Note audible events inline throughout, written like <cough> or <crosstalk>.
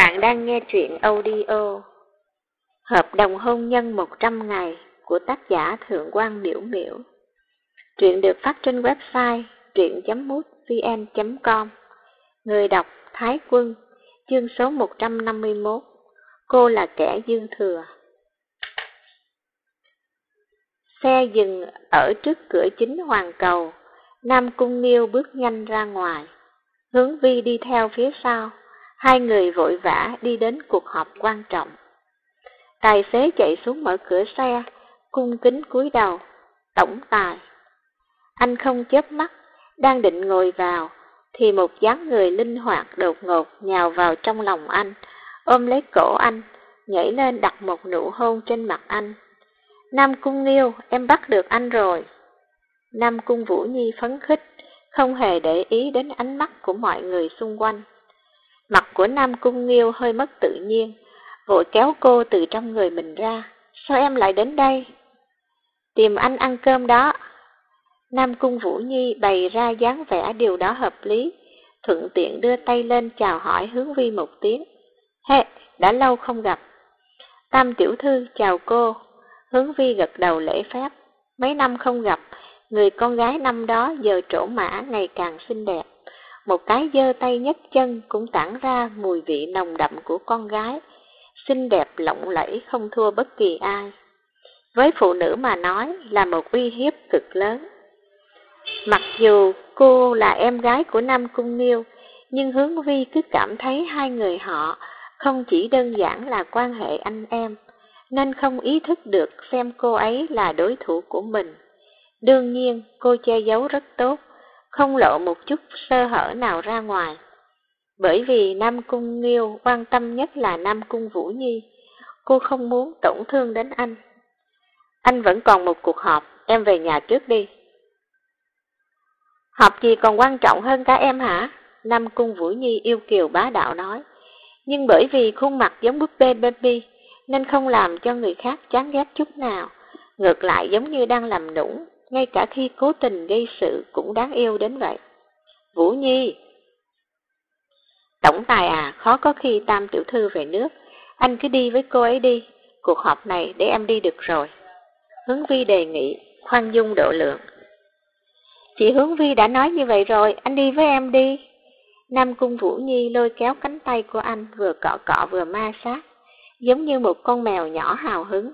bạn đang nghe truyện audio Hợp đồng hôn nhân 100 ngày của tác giả Thượng quan Miễu Miễu. Truyện được phát trên website truyện.mútvn.com Người đọc Thái Quân, chương số 151 Cô là kẻ dư thừa. Xe dừng ở trước cửa chính hoàng cầu, Nam Cung Nghiêu bước nhanh ra ngoài, hướng vi đi theo phía sau. Hai người vội vã đi đến cuộc họp quan trọng. Tài xế chạy xuống mở cửa xe, cung kính cúi đầu, tổng tài. Anh không chớp mắt, đang định ngồi vào, thì một dáng người linh hoạt đột ngột nhào vào trong lòng anh, ôm lấy cổ anh, nhảy lên đặt một nụ hôn trên mặt anh. Nam Cung Nghiêu, em bắt được anh rồi. Nam Cung Vũ Nhi phấn khích, không hề để ý đến ánh mắt của mọi người xung quanh. Mặt của Nam Cung Nghiêu hơi mất tự nhiên, vội kéo cô từ trong người mình ra. Sao em lại đến đây? Tìm anh ăn cơm đó. Nam Cung Vũ Nhi bày ra dáng vẻ điều đó hợp lý, thuận tiện đưa tay lên chào hỏi hướng vi một tiếng. Hê, đã lâu không gặp. Tam tiểu thư chào cô, hướng vi gật đầu lễ phép. Mấy năm không gặp, người con gái năm đó giờ trổ mã ngày càng xinh đẹp một cái giơ tay nhấc chân cũng tản ra mùi vị nồng đậm của con gái, xinh đẹp lộng lẫy không thua bất kỳ ai. Với phụ nữ mà nói là một uy hiếp cực lớn. Mặc dù cô là em gái của Nam Cung Nghiêu, nhưng Hướng Vi cứ cảm thấy hai người họ không chỉ đơn giản là quan hệ anh em, nên không ý thức được xem cô ấy là đối thủ của mình. Đương nhiên, cô che giấu rất tốt, không lộ một chút sơ hở nào ra ngoài. Bởi vì Nam Cung Nghiêu quan tâm nhất là Nam Cung Vũ Nhi, cô không muốn tổn thương đến anh. Anh vẫn còn một cuộc họp, em về nhà trước đi. Họp gì còn quan trọng hơn cả em hả? Nam Cung Vũ Nhi yêu kiều bá đạo nói. Nhưng bởi vì khuôn mặt giống búp bê baby, nên không làm cho người khác chán ghét chút nào. Ngược lại giống như đang làm nũng, ngay cả khi cố tình gây sự cũng đáng yêu đến vậy. Vũ Nhi Tổng tài à, khó có khi Tam Tiểu Thư về nước, anh cứ đi với cô ấy đi, cuộc họp này để em đi được rồi. Hướng Vi đề nghị, khoan dung độ lượng. Chị Hướng Vi đã nói như vậy rồi, anh đi với em đi. Nam Cung Vũ Nhi lôi kéo cánh tay của anh vừa cọ cọ vừa ma sát, giống như một con mèo nhỏ hào hứng.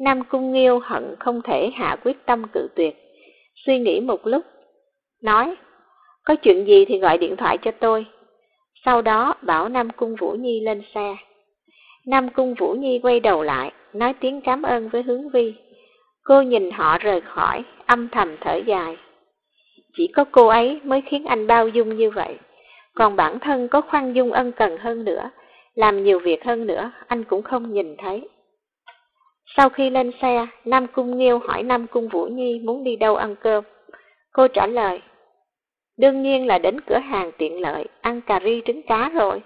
Nam Cung Nghiêu hận không thể hạ quyết tâm cự tuyệt. Suy nghĩ một lúc, nói, có chuyện gì thì gọi điện thoại cho tôi. Sau đó bảo Nam Cung Vũ Nhi lên xe. Nam Cung Vũ Nhi quay đầu lại, nói tiếng cảm ơn với hướng vi. Cô nhìn họ rời khỏi, âm thầm thở dài. Chỉ có cô ấy mới khiến anh bao dung như vậy. Còn bản thân có khoan dung ân cần hơn nữa, làm nhiều việc hơn nữa, anh cũng không nhìn thấy. Sau khi lên xe, Nam Cung Nghiêu hỏi Nam Cung Vũ Nhi muốn đi đâu ăn cơm. Cô trả lời, đương nhiên là đến cửa hàng tiện lợi, ăn cà ri trứng cá rồi.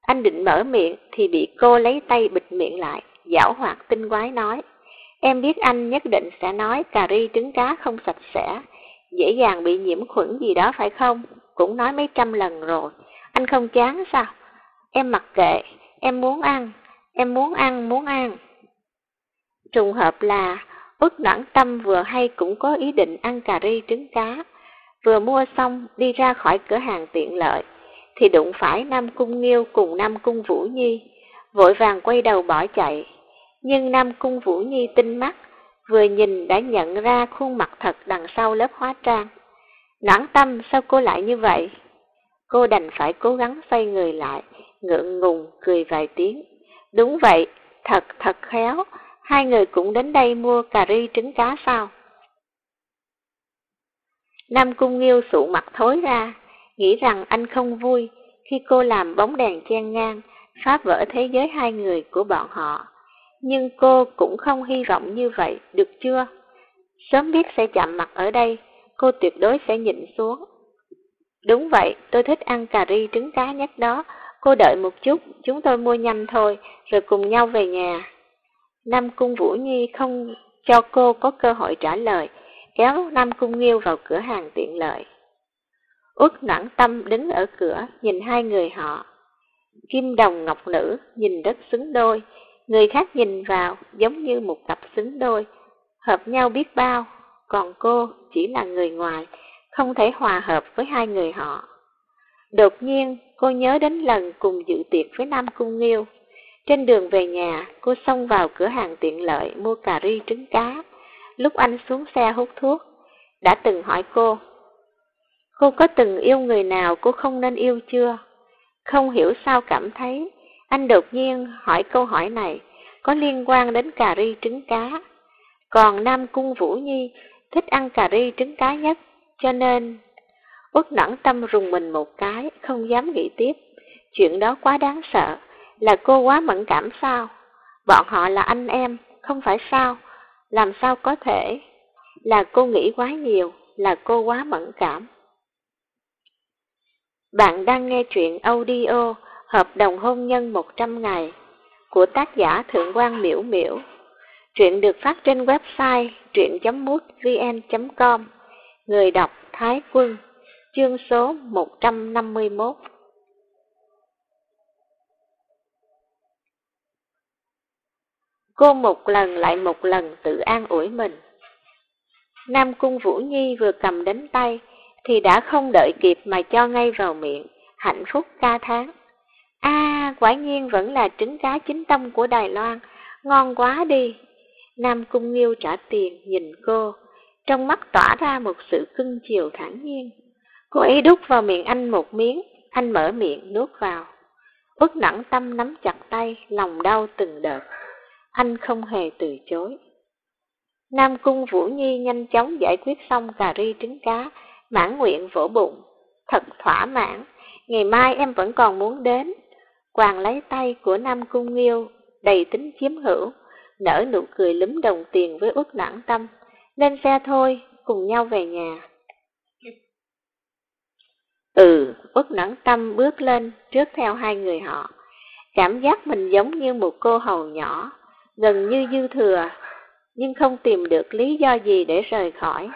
Anh định mở miệng thì bị cô lấy tay bịt miệng lại, giảo hoạt tinh quái nói. Em biết anh nhất định sẽ nói cà ri trứng cá không sạch sẽ, dễ dàng bị nhiễm khuẩn gì đó phải không? Cũng nói mấy trăm lần rồi, anh không chán sao? Em mặc kệ, em muốn ăn, em muốn ăn, muốn ăn. Trùng hợp là Út noãn tâm vừa hay cũng có ý định ăn cà ri trứng cá, vừa mua xong đi ra khỏi cửa hàng tiện lợi, thì đụng phải Nam Cung Nghiêu cùng Nam Cung Vũ Nhi, vội vàng quay đầu bỏ chạy. Nhưng Nam Cung Vũ Nhi tinh mắt, vừa nhìn đã nhận ra khuôn mặt thật đằng sau lớp hóa trang. Noãn tâm sao cô lại như vậy? Cô đành phải cố gắng xoay người lại, ngượng ngùng cười vài tiếng. Đúng vậy, thật thật khéo, hai người cũng đến đây mua cà ri trứng cá sao? Nam Cung Nghiêu sụ mặt thối ra, nghĩ rằng anh không vui khi cô làm bóng đèn chen ngang, phá vỡ thế giới hai người của bọn họ. Nhưng cô cũng không hy vọng như vậy, được chưa? Sớm biết sẽ chạm mặt ở đây, cô tuyệt đối sẽ nhịn xuống. Đúng vậy, tôi thích ăn cà ri trứng cá nhất đó, Cô đợi một chút, chúng tôi mua nhanh thôi, rồi cùng nhau về nhà. Nam Cung Vũ Nhi không cho cô có cơ hội trả lời, kéo Nam Cung Nghiêu vào cửa hàng tiện lợi. Út noãn tâm đứng ở cửa nhìn hai người họ. Kim đồng ngọc nữ nhìn rất xứng đôi, người khác nhìn vào giống như một cặp xứng đôi, hợp nhau biết bao, còn cô chỉ là người ngoài, không thể hòa hợp với hai người họ. Đột nhiên, cô nhớ đến lần cùng dự tiệc với Nam Cung Nghiêu. Trên đường về nhà, cô xông vào cửa hàng tiện lợi mua cà ri trứng cá. Lúc anh xuống xe hút thuốc, đã từng hỏi cô, cô có từng yêu người nào cô không nên yêu chưa? Không hiểu sao cảm thấy, anh đột nhiên hỏi câu hỏi này có liên quan đến cà ri trứng cá. Còn Nam Cung Vũ Nhi thích ăn cà ri trứng cá nhất, cho nên Uất nản tâm rùng mình một cái, không dám nghĩ tiếp. Chuyện đó quá đáng sợ, là cô quá mẫn cảm sao? Bọn họ là anh em, không phải sao? Làm sao có thể? Là cô nghĩ quá nhiều, là cô quá mẫn cảm. Bạn đang nghe truyện audio Hợp đồng hôn nhân 100 ngày của tác giả Thượng quan Miễu Miễu. Truyện được phát trên website truyện.mútvn.com Người đọc Thái Quân Chương số 151 Cô một lần lại một lần tự an ủi mình. Nam Cung Vũ Nhi vừa cầm đến tay, thì đã không đợi kịp mà cho ngay vào miệng, hạnh phúc ca tháng. a à, quả nhiên vẫn là trứng cá chính tông của Đài Loan, ngon quá đi. Nam Cung Nghiêu trả tiền nhìn cô, trong mắt tỏa ra một sự cưng chiều thản nhiên. Cô ấy đút vào miệng anh một miếng, anh mở miệng nuốt vào. Ước nặng tâm nắm chặt tay, lòng đau từng đợt. Anh không hề từ chối. Nam Cung Vũ Nhi nhanh chóng giải quyết xong cà ri trứng cá, mãn nguyện vỗ bụng. Thật thỏa mãn, ngày mai em vẫn còn muốn đến. Quàng lấy tay của Nam Cung Nghiêu, đầy tính chiếm hữu, nở nụ cười lúm đồng tiền với ước nặng tâm. Lên xe thôi, cùng nhau về nhà. Ừ, bất nẫn tâm bước lên trước theo hai người họ. Cảm giác mình giống như một cô hầu nhỏ, gần như dư thừa, nhưng không tìm được lý do gì để rời khỏi.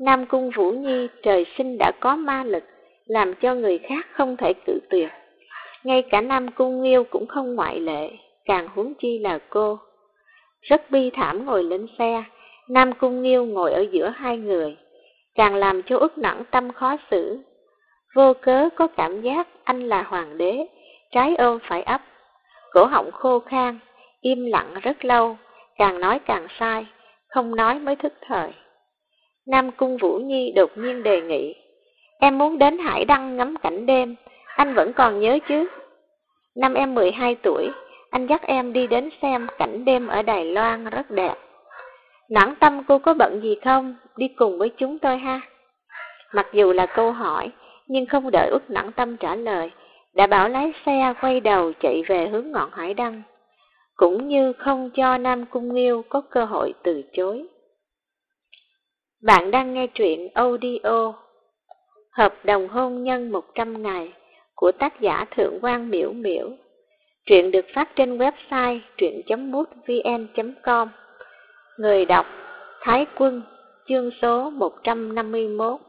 Nam Cung Vũ Nhi trời sinh đã có ma lực, làm cho người khác không thể cự tuyệt. Ngay cả Nam Cung Nghiêu cũng không ngoại lệ, càng huống chi là cô. Rất bi thảm ngồi lên xe, Nam Cung Nghiêu ngồi ở giữa hai người, càng làm cho ức nặng tâm khó xử. Vô cớ có cảm giác anh là hoàng đế, trái ôm phải ấp, cổ họng khô khan, im lặng rất lâu, càng nói càng sai, không nói mới thức thời. Nam Cung Vũ Nhi đột nhiên đề nghị, em muốn đến Hải Đăng ngắm cảnh đêm, anh vẫn còn nhớ chứ? Năm em 12 tuổi, anh dắt em đi đến xem cảnh đêm ở Đài Loan rất đẹp. Nản tâm cô có bận gì không? Đi cùng với chúng tôi ha. Mặc dù là câu hỏi, nhưng không đợi út nản tâm trả lời, đã bảo lái xe quay đầu chạy về hướng ngọn hải đăng, cũng như không cho Nam Cung Nghiêu có cơ hội từ chối. Bạn đang nghe truyện audio Hợp đồng hôn nhân 100 ngày của tác giả Thượng quan Miễu Miễu. Truyện được phát trên website truyện.mútvn.com Người đọc Thái Quân Chương số 151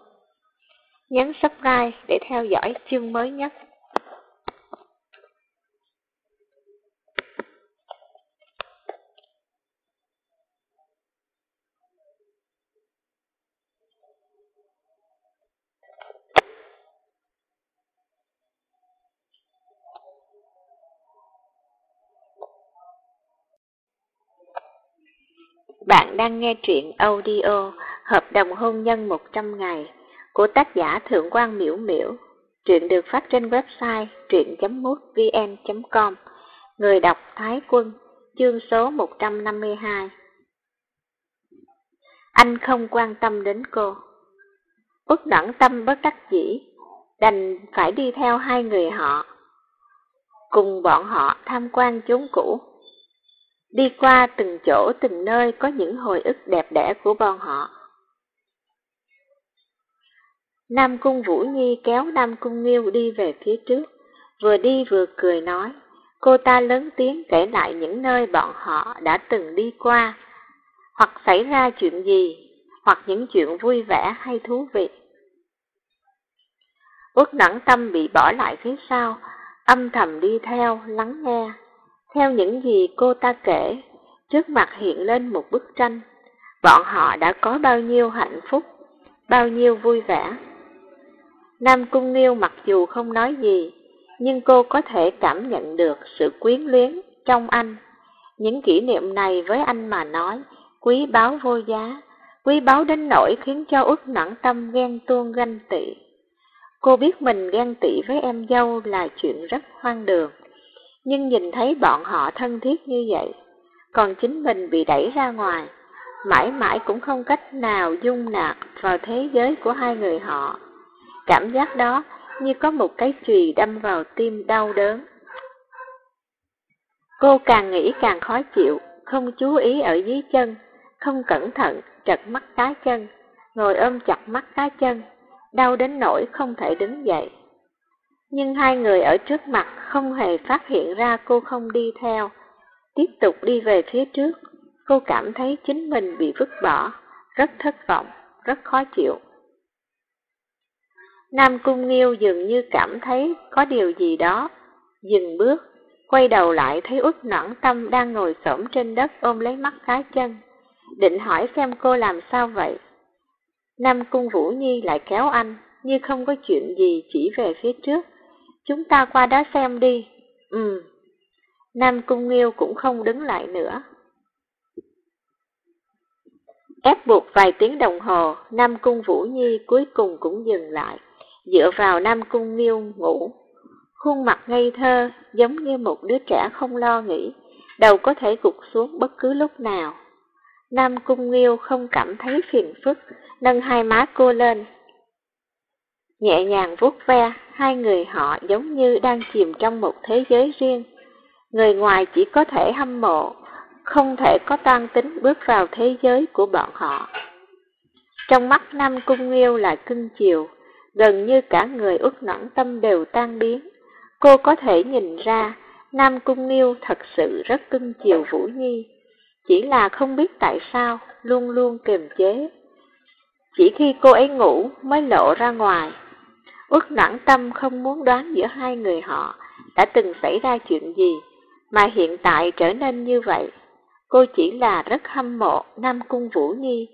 Nhấn subscribe để theo dõi chương mới nhất. Bạn đang nghe truyện audio Hợp đồng hôn nhân 100 ngày của tác giả Thượng quan Miễu Miễu. Truyện được phát trên website truyện.mútvn.com Người đọc Thái Quân, chương số 152 Anh không quan tâm đến cô. Út đẳng tâm bất đắc dĩ, đành phải đi theo hai người họ. Cùng bọn họ tham quan chốn cũ đi qua từng chỗ từng nơi có những hồi ức đẹp đẽ của bọn họ. Nam Cung Vũ Nhi kéo Nam Cung Nghiêu đi về phía trước, vừa đi vừa cười nói, cô ta lớn tiếng kể lại những nơi bọn họ đã từng đi qua, hoặc xảy ra chuyện gì, hoặc những chuyện vui vẻ hay thú vị. Uất nặng tâm bị bỏ lại phía sau, âm thầm đi theo, lắng nghe. Theo những gì cô ta kể, trước mặt hiện lên một bức tranh. Bọn họ đã có bao nhiêu hạnh phúc, bao nhiêu vui vẻ. Nam Cung Nghiêu mặc dù không nói gì, nhưng cô có thể cảm nhận được sự quyến luyến trong anh. Những kỷ niệm này với anh mà nói, quý báu vô giá, quý báu đến nỗi khiến cho út nặng tâm ghen tuông ganh tị. Cô biết mình ghen tị với em dâu là chuyện rất hoang đường, nhưng nhìn thấy bọn họ thân thiết như vậy, còn chính mình bị đẩy ra ngoài, mãi mãi cũng không cách nào dung nạp vào thế giới của hai người họ. Cảm giác đó như có một cái chùy đâm vào tim đau đớn. Cô càng nghĩ càng khó chịu, không chú ý ở dưới chân, không cẩn thận trật mắt cá chân, ngồi ôm chặt mắt cá chân, đau đến nỗi không thể đứng dậy. Nhưng hai người ở trước mặt không hề phát hiện ra cô không đi theo, tiếp tục đi về phía trước. Cô cảm thấy chính mình bị vứt bỏ, rất thất vọng, rất khó chịu. Nam Cung Nghiêu dường như cảm thấy có điều gì đó, dừng bước, quay đầu lại thấy út nõn tâm đang ngồi xổm trên đất ôm lấy mắt cá chân, định hỏi xem cô làm sao vậy. Nam Cung Vũ Nhi lại kéo anh, như không có chuyện gì chỉ về phía trước. Chúng ta qua đó xem đi. Ừ. Nam Cung Nghiêu cũng không đứng lại nữa. Ép buộc vài tiếng đồng hồ, Nam Cung Vũ Nhi cuối cùng cũng dừng lại dựa vào Nam Cung miêu ngủ. Khuôn mặt ngây thơ, giống như một đứa trẻ không lo nghĩ, đầu có thể gục xuống bất cứ lúc nào. Nam Cung Nghiêu không cảm thấy phiền phức, nâng hai má cô lên. Nhẹ nhàng vuốt ve, hai người họ giống như đang chìm trong một thế giới riêng. Người ngoài chỉ có thể hâm mộ, không thể có toan tính bước vào thế giới của bọn họ. Trong mắt Nam Cung Nghiêu là cưng chiều, gần như cả người út nõn tâm đều tan biến. Cô có thể nhìn ra, Nam Cung Nghiêu thật sự rất cưng chiều Vũ Nhi, chỉ là không biết tại sao, luôn luôn kiềm chế. Chỉ khi cô ấy ngủ mới lộ ra ngoài. Út nặng tâm không muốn đoán giữa hai người họ đã từng xảy ra chuyện gì, mà hiện tại trở nên như vậy. Cô chỉ là rất hâm mộ Nam Cung Vũ Nhi,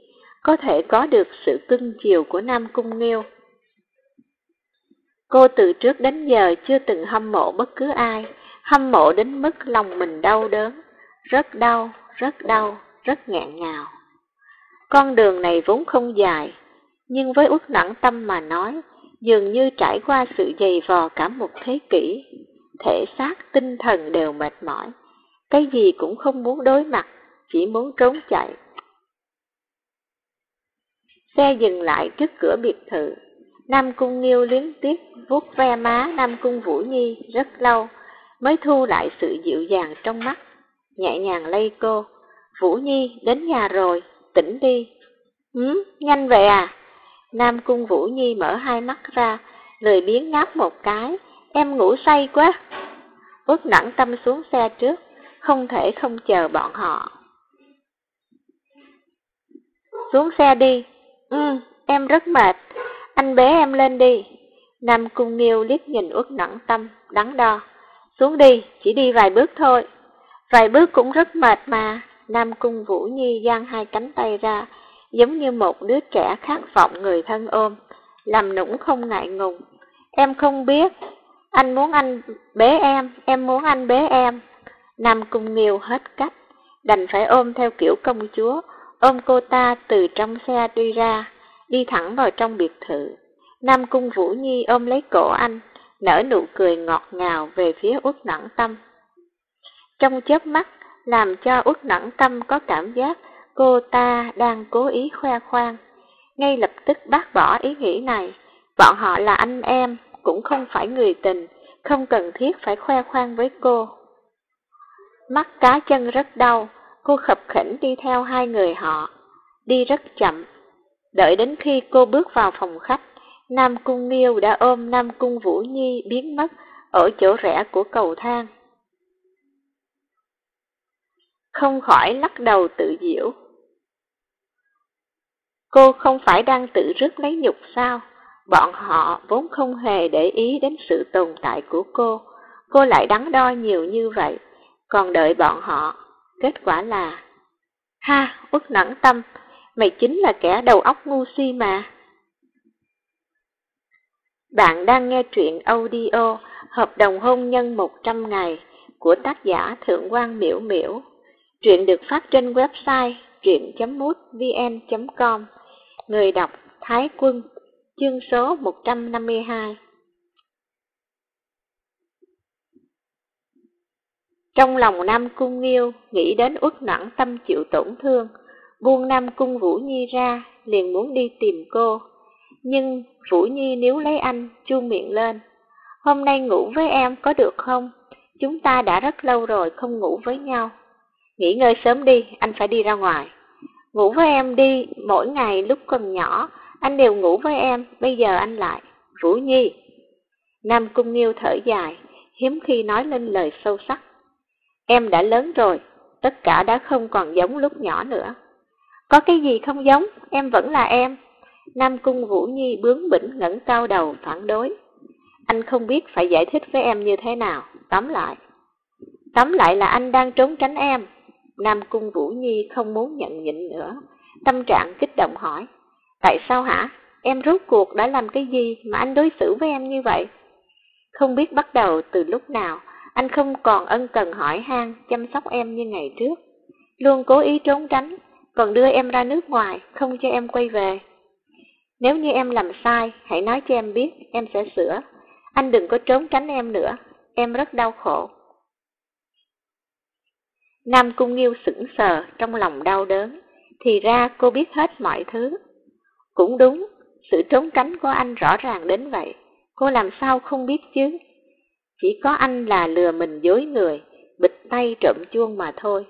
có thể có được sự cưng chiều của Nam Cung Nghiêu. Cô từ trước đến giờ chưa từng hâm mộ bất cứ ai, hâm mộ đến mức lòng mình đau đớn, rất đau, rất đau, rất ngạn ngào. Con đường này vốn không dài, nhưng với út nặng tâm mà nói, dường như trải qua sự dày vò cả một thế kỷ, thể xác, tinh thần đều mệt mỏi, cái gì cũng không muốn đối mặt, chỉ muốn trốn chạy. Xe dừng lại trước cửa biệt thự, Nam Cung Nghiêu liếm tiếp vuốt ve má Nam Cung Vũ Nhi rất lâu, mới thu lại sự dịu dàng trong mắt, nhẹ nhàng lây cô. Vũ Nhi, đến nhà rồi, tỉnh đi. ừ nhanh vậy à? Nam Cung Vũ Nhi mở hai mắt ra, lười biến ngáp một cái, em ngủ say quá. Út nặng tâm xuống xe trước, không thể không chờ bọn họ. Xuống xe đi. Ừ, em rất mệt, anh bế em lên đi. Nam Cung Nghiêu liếc nhìn uất nặng tâm, đắn đo. Xuống đi, chỉ đi vài bước thôi. Vài bước cũng rất mệt mà. Nam Cung Vũ Nhi giang hai cánh tay ra, giống như một đứa trẻ khát vọng người thân ôm, làm nũng không ngại ngùng. Em không biết, anh muốn anh bế em, em muốn anh bế em. Nam Cung Nghiêu hết cách, đành phải ôm theo kiểu công chúa, ôm cô ta từ trong xe đi ra đi thẳng vào trong biệt thự. Nam Cung Vũ Nhi ôm lấy cổ anh, nở nụ cười ngọt ngào về phía Út Nẵng Tâm. Trong chớp mắt, làm cho Út Nẵng Tâm có cảm giác cô ta đang cố ý khoe khoang. Ngay lập tức bác bỏ ý nghĩ này, bọn họ là anh em, cũng không phải người tình, không cần thiết phải khoe khoang với cô. Mắt cá chân rất đau, cô khập khỉnh đi theo hai người họ, đi rất chậm, Đợi đến khi cô bước vào phòng khách, Nam Cung Nghiêu đã ôm Nam Cung Vũ Nhi biến mất ở chỗ rẽ của cầu thang. Không khỏi lắc đầu tự diễu. Cô không phải đang tự rước lấy nhục sao? Bọn họ vốn không hề để ý đến sự tồn tại của cô, cô lại đắn đo nhiều như vậy, còn đợi bọn họ, kết quả là Ha, uất nản tâm, mày chính là kẻ đầu óc ngu si mà. Bạn đang nghe truyện audio Hợp đồng hôn nhân 100 ngày của tác giả Thượng quan Miễu Miễu. Truyện được phát trên website truyện.mútvn.com. Người đọc Thái Quân, chương số 152. Trong lòng Nam Cung Nghiêu nghĩ đến uất nặng tâm chịu tổn thương, buông Nam Cung Vũ Nhi ra, liền muốn đi tìm cô. Nhưng Vũ Nhi nếu lấy anh, chu miệng lên. Hôm nay ngủ với em có được không? Chúng ta đã rất lâu rồi không ngủ với nhau. Nghỉ ngơi sớm đi, anh phải đi ra ngoài. Ngủ với em đi, mỗi ngày lúc còn nhỏ, anh đều ngủ với em, bây giờ anh lại. Vũ Nhi. Nam Cung Nghiêu thở dài, hiếm khi nói lên lời sâu sắc. Em đã lớn rồi, tất cả đã không còn giống lúc nhỏ nữa. Có cái gì không giống, em vẫn là em. Nam Cung Vũ Nhi bướng bỉnh ngẩng cao đầu phản đối. Anh không biết phải giải thích với em như thế nào, tóm lại. Tóm lại là anh đang trốn tránh em. Nam Cung Vũ Nhi không muốn nhận nhịn nữa, tâm trạng kích động hỏi. Tại sao hả? Em rốt cuộc đã làm cái gì mà anh đối xử với em như vậy? Không biết bắt đầu từ lúc nào, anh không còn ân cần hỏi han chăm sóc em như ngày trước. Luôn cố ý trốn tránh, còn đưa em ra nước ngoài, không cho em quay về. Nếu như em làm sai, hãy nói cho em biết, em sẽ sửa. Anh đừng có trốn tránh em nữa, em rất đau khổ. Nam Cung Nghiêu sững sờ trong lòng đau đớn, thì ra cô biết hết mọi thứ. Cũng đúng, sự trốn tránh của anh rõ ràng đến vậy, cô làm sao không biết chứ? Chỉ có anh là lừa mình dối người, bịch tay trộm chuông mà thôi.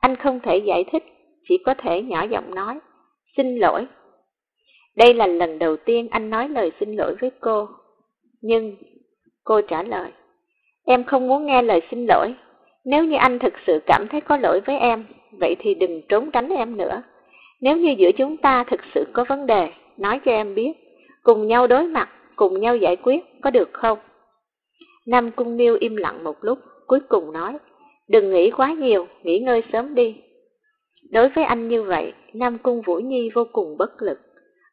Anh không thể giải thích, chỉ có thể nhỏ giọng nói, xin lỗi. Đây là lần đầu tiên anh nói lời xin lỗi với cô. Nhưng, cô trả lời, em không muốn nghe lời xin lỗi. Nếu như anh thực sự cảm thấy có lỗi với em, vậy thì đừng trốn tránh em nữa. Nếu như giữa chúng ta thực sự có vấn đề, nói cho em biết, cùng nhau đối mặt, cùng nhau giải quyết, có được không? Nam Cung Niêu im lặng một lúc, cuối cùng nói, đừng nghĩ quá nhiều, nghỉ ngơi sớm đi. Đối với anh như vậy, Nam Cung Vũ Nhi vô cùng bất lực,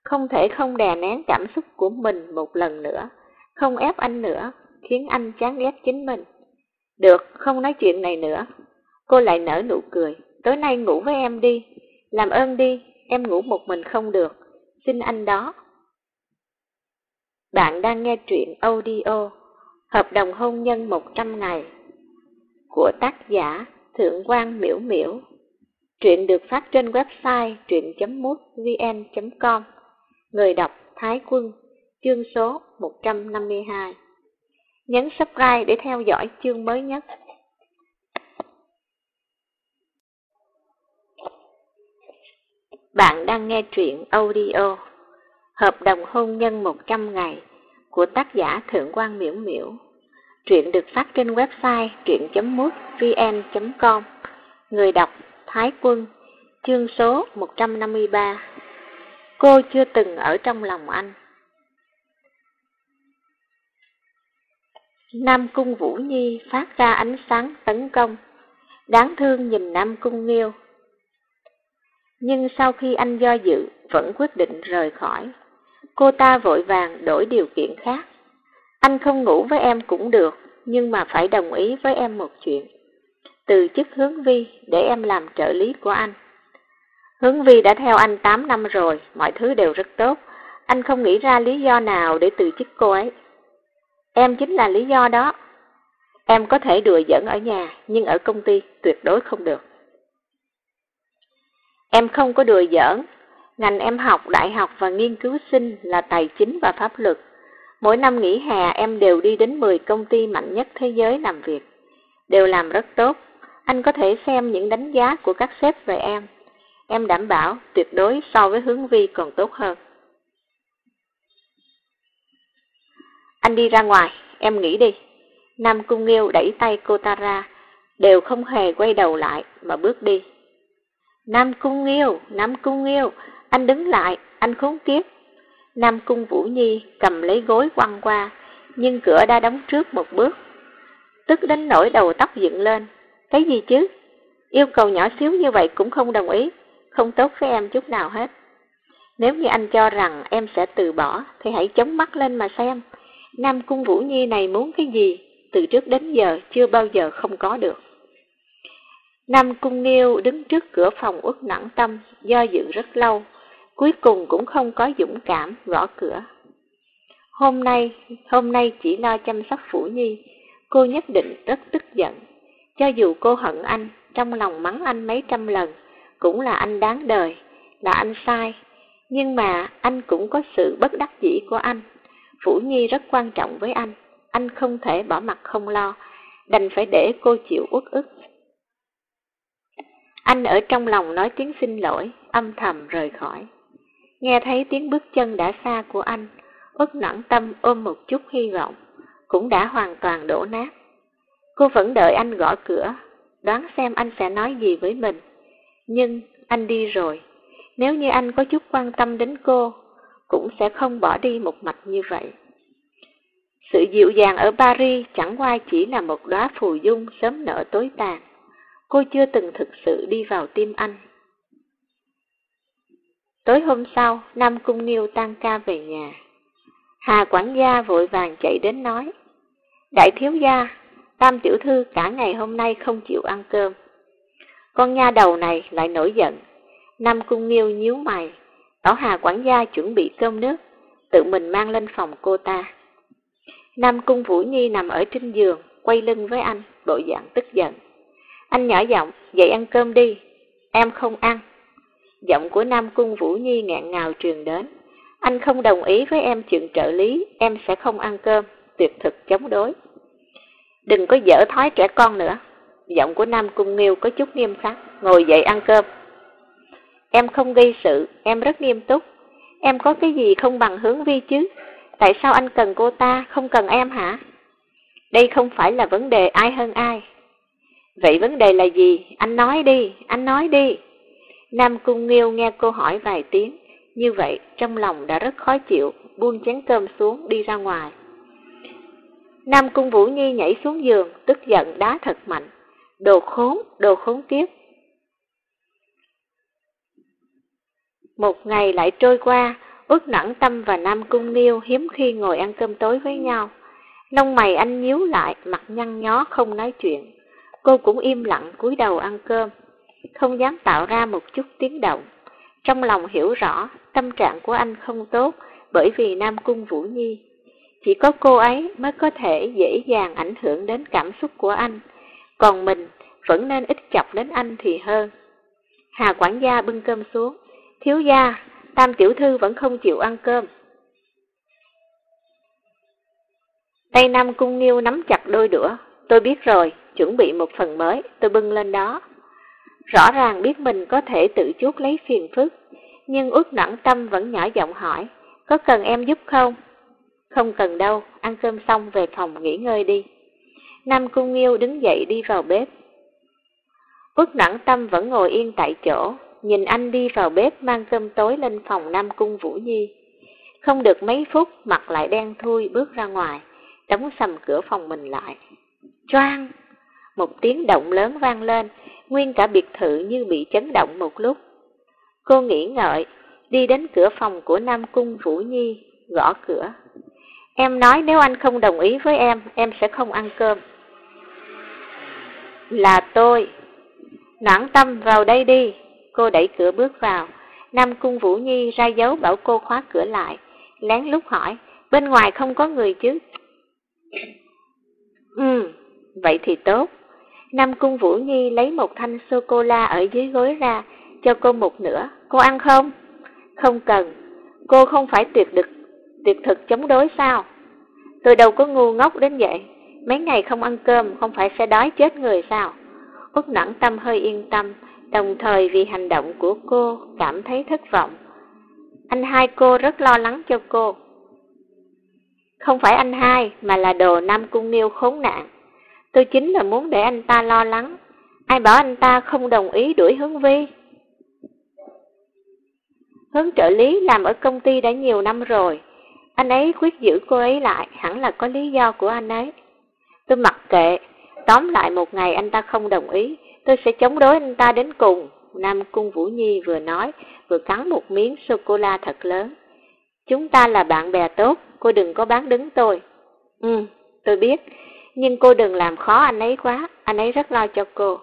không thể không đè nén cảm xúc của mình một lần nữa, không ép anh nữa, khiến anh chán ghét chính mình. Được, không nói chuyện này nữa. Cô lại nở nụ cười, tối nay ngủ với em đi, làm ơn đi, em ngủ một mình không được, xin anh đó. Bạn đang nghe truyện audio Hợp đồng hôn nhân 100 ngày của tác giả Thượng quan Miễu Miễu. Truyện được phát trên website truyện.mútvn.com. Người đọc Thái Quân, chương số 152. Nhấn subscribe để theo dõi chương mới nhất. Bạn đang nghe truyện audio Hợp đồng hôn nhân 100 ngày của tác giả Thượng quan Miễu Miễu. Truyện được phát trên website truyện.mútvn.com. Người đọc Thái Quân, chương số 153. Cô chưa từng ở trong lòng anh. Nam Cung Vũ Nhi phát ra ánh sáng tấn công. Đáng thương nhìn Nam Cung Nghiêu. Nhưng sau khi anh do dự, vẫn quyết định rời khỏi cô ta vội vàng đổi điều kiện khác. Anh không ngủ với em cũng được, nhưng mà phải đồng ý với em một chuyện. Từ chức hướng vi để em làm trợ lý của anh. Hướng vi đã theo anh 8 năm rồi, mọi thứ đều rất tốt. Anh không nghĩ ra lý do nào để từ chức cô ấy. Em chính là lý do đó. Em có thể đùa giỡn ở nhà, nhưng ở công ty tuyệt đối không được. Em không có đùa giỡn, Ngành em học đại học và nghiên cứu sinh là tài chính và pháp luật. Mỗi năm nghỉ hè em đều đi đến 10 công ty mạnh nhất thế giới làm việc. Đều làm rất tốt. Anh có thể xem những đánh giá của các sếp về em. Em đảm bảo tuyệt đối so với hướng vi còn tốt hơn. Anh đi ra ngoài, em nghỉ đi. Nam Cung Nghiêu đẩy tay cô ta ra, đều không hề quay đầu lại mà bước đi. Nam Cung Nghiêu, Nam Cung Nghiêu, anh đứng lại, anh khốn kiếp. Nam Cung Vũ Nhi cầm lấy gối quăng qua, nhưng cửa đã đóng trước một bước. Tức đến nỗi đầu tóc dựng lên. Cái gì chứ? Yêu cầu nhỏ xíu như vậy cũng không đồng ý, không tốt với em chút nào hết. Nếu như anh cho rằng em sẽ từ bỏ, thì hãy chống mắt lên mà xem. Nam Cung Vũ Nhi này muốn cái gì, từ trước đến giờ chưa bao giờ không có được. Nam Cung Nghiêu đứng trước cửa phòng uất nặng tâm, do dự rất lâu, cuối cùng cũng không có dũng cảm gõ cửa. Hôm nay, hôm nay chỉ lo chăm sóc Phủ Nhi, cô nhất định rất tức giận. Cho dù cô hận anh, trong lòng mắng anh mấy trăm lần, cũng là anh đáng đời, là anh sai. Nhưng mà anh cũng có sự bất đắc dĩ của anh. Phủ Nhi rất quan trọng với anh, anh không thể bỏ mặt không lo, đành phải để cô chịu uất ức. Anh ở trong lòng nói tiếng xin lỗi, âm thầm rời khỏi. Nghe thấy tiếng bước chân đã xa của anh, ức nản tâm ôm một chút hy vọng, cũng đã hoàn toàn đổ nát. Cô vẫn đợi anh gõ cửa, đoán xem anh sẽ nói gì với mình. Nhưng anh đi rồi, nếu như anh có chút quan tâm đến cô, cũng sẽ không bỏ đi một mạch như vậy. Sự dịu dàng ở Paris chẳng qua chỉ là một đóa phù dung sớm nở tối tàn. Cô chưa từng thực sự đi vào tim anh. Tối hôm sau, Nam Cung Nghiêu tan ca về nhà. Hà quản gia vội vàng chạy đến nói, Đại thiếu gia, Tam tiểu thư cả ngày hôm nay không chịu ăn cơm. Con nha đầu này lại nổi giận. Nam Cung Nghiêu nhíu mày, bảo Hà quản gia chuẩn bị cơm nước, tự mình mang lên phòng cô ta. Nam Cung Vũ Nhi nằm ở trên giường, quay lưng với anh, bộ dạng tức giận. Anh nhỏ giọng, dậy ăn cơm đi, em không ăn. Giọng của Nam Cung Vũ Nhi ngạn ngào truyền đến. Anh không đồng ý với em chuyện trợ lý, em sẽ không ăn cơm, tuyệt thực chống đối. Đừng có dở thói trẻ con nữa. Giọng của Nam Cung Nghiêu có chút nghiêm khắc, ngồi dậy ăn cơm. Em không gây sự, em rất nghiêm túc. Em có cái gì không bằng hướng vi chứ? Tại sao anh cần cô ta, không cần em hả? Đây không phải là vấn đề ai hơn ai. Vậy vấn đề là gì? Anh nói đi, anh nói đi. Nam Cung Nghiêu nghe cô hỏi vài tiếng, như vậy trong lòng đã rất khó chịu, buông chén cơm xuống đi ra ngoài. Nam Cung Vũ Nhi nhảy xuống giường, tức giận đá thật mạnh. Đồ khốn, đồ khốn kiếp. Một ngày lại trôi qua, ước nẵng tâm và Nam Cung Nghiêu hiếm khi ngồi ăn cơm tối với nhau. Lông mày anh nhíu lại, mặt nhăn nhó không nói chuyện. Cô cũng im lặng cúi đầu ăn cơm, không dám tạo ra một chút tiếng động. Trong lòng hiểu rõ, tâm trạng của anh không tốt bởi vì Nam Cung Vũ Nhi. Chỉ có cô ấy mới có thể dễ dàng ảnh hưởng đến cảm xúc của anh, còn mình vẫn nên ít chọc đến anh thì hơn. Hà quản gia bưng cơm xuống, thiếu gia, tam tiểu thư vẫn không chịu ăn cơm. Tây Nam Cung Nghiêu nắm chặt đôi đũa, tôi biết rồi, chuẩn bị một phần mới, tôi bưng lên đó. Rõ ràng biết mình có thể tự chuốt lấy phiền phức, nhưng út nặng tâm vẫn nhỏ giọng hỏi, có cần em giúp không? Không cần đâu, ăn cơm xong về phòng nghỉ ngơi đi. Nam Cung Nghiêu đứng dậy đi vào bếp. quốc nặng tâm vẫn ngồi yên tại chỗ, nhìn anh đi vào bếp mang cơm tối lên phòng Nam Cung Vũ Nhi. Không được mấy phút, mặt lại đen thui bước ra ngoài, đóng sầm cửa phòng mình lại. Choang! Một tiếng động lớn vang lên, nguyên cả biệt thự như bị chấn động một lúc. Cô nghĩ ngợi, đi đến cửa phòng của Nam Cung Vũ Nhi, gõ cửa. Em nói nếu anh không đồng ý với em, em sẽ không ăn cơm. Là tôi. Noãn tâm vào đây đi. Cô đẩy cửa bước vào. Nam Cung Vũ Nhi ra dấu bảo cô khóa cửa lại. Lén lúc hỏi, bên ngoài không có người chứ? Ừ, vậy thì tốt. Nam Cung Vũ Nhi lấy một thanh sô-cô-la ở dưới gối ra, cho cô một nửa. Cô ăn không? Không cần. Cô không phải tuyệt đực, tuyệt thực chống đối sao? Tôi đâu có ngu ngốc đến vậy. Mấy ngày không ăn cơm không phải sẽ đói chết người sao? Út nặng tâm hơi yên tâm, đồng thời vì hành động của cô cảm thấy thất vọng. Anh hai cô rất lo lắng cho cô. Không phải anh hai, mà là đồ Nam Cung Nghiêu khốn nạn. Tôi chính là muốn để anh ta lo lắng. Ai bảo anh ta không đồng ý đuổi hướng vi? Hướng trợ lý làm ở công ty đã nhiều năm rồi. Anh ấy quyết giữ cô ấy lại, hẳn là có lý do của anh ấy. Tôi mặc kệ, tóm lại một ngày anh ta không đồng ý, tôi sẽ chống đối anh ta đến cùng. Nam Cung Vũ Nhi vừa nói, vừa cắn một miếng sô-cô-la thật lớn. Chúng ta là bạn bè tốt, cô đừng có bán đứng tôi. Ừ, tôi biết, nhưng cô đừng làm khó anh ấy quá, anh ấy rất lo cho cô.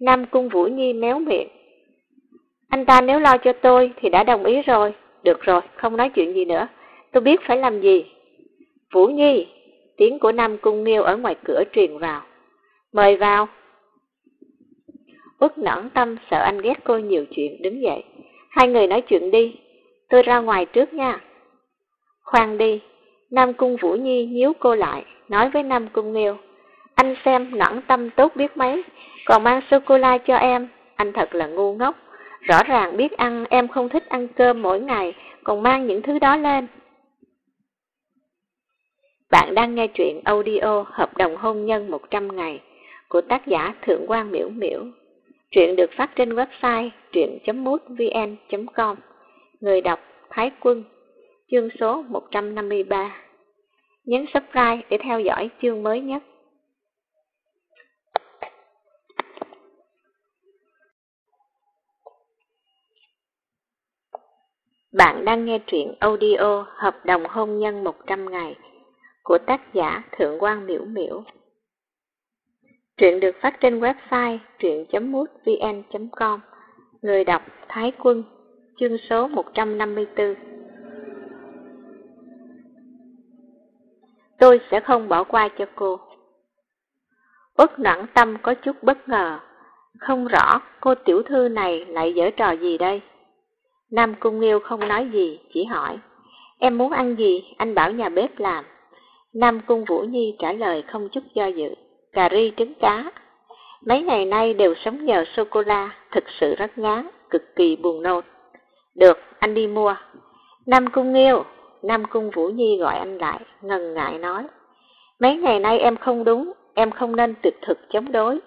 Nam Cung Vũ Nhi méo miệng. Anh ta nếu lo cho tôi thì đã đồng ý rồi. Được rồi, không nói chuyện gì nữa. Tôi biết phải làm gì. Vũ Nhi, tiếng của Nam Cung Nghiêu ở ngoài cửa truyền vào. Mời vào. Út nõn tâm sợ anh ghét cô nhiều chuyện, đứng dậy. Hai người nói chuyện đi, tôi ra ngoài trước nha. Khoan đi, Nam Cung Vũ Nhi nhíu cô lại, nói với Nam Cung Nghiêu. Anh xem nõn tâm tốt biết mấy, còn mang sô-cô-la cho em, anh thật là ngu ngốc. Rõ ràng biết ăn, em không thích ăn cơm mỗi ngày, còn mang những thứ đó lên. Bạn đang nghe truyện audio Hợp đồng hôn nhân 100 ngày của tác giả Thượng quan Miễu Miễu. Truyện được phát trên website truyện.mútvn.com Người đọc Thái Quân, Chương số 153 Nhấn subscribe để theo dõi chương mới nhất. Bạn đang nghe truyện audio Hợp đồng hôn nhân 100 ngày của tác giả Thượng quan Miễu Miễu. Truyện được phát trên website truyện.mútvn.com Người đọc Thái Quân Chương số 154 Tôi sẽ không bỏ qua cho cô. Bất noãn tâm có chút bất ngờ. Không rõ cô tiểu thư này lại dở trò gì đây. Nam Cung Nghiêu không nói gì, chỉ hỏi. Em muốn ăn gì, anh bảo nhà bếp làm. Nam Cung Vũ Nhi trả lời không chút do dự. Cà ri trứng cá. Mấy ngày nay đều sống nhờ sô-cô-la, thực sự rất ngán, cực kỳ buồn nôn. Được, anh đi mua. Nam Cung Nghiêu, Nam Cung Vũ Nhi gọi anh lại, ngần ngại nói. Mấy ngày nay em không đúng, em không nên tuyệt thực chống đối.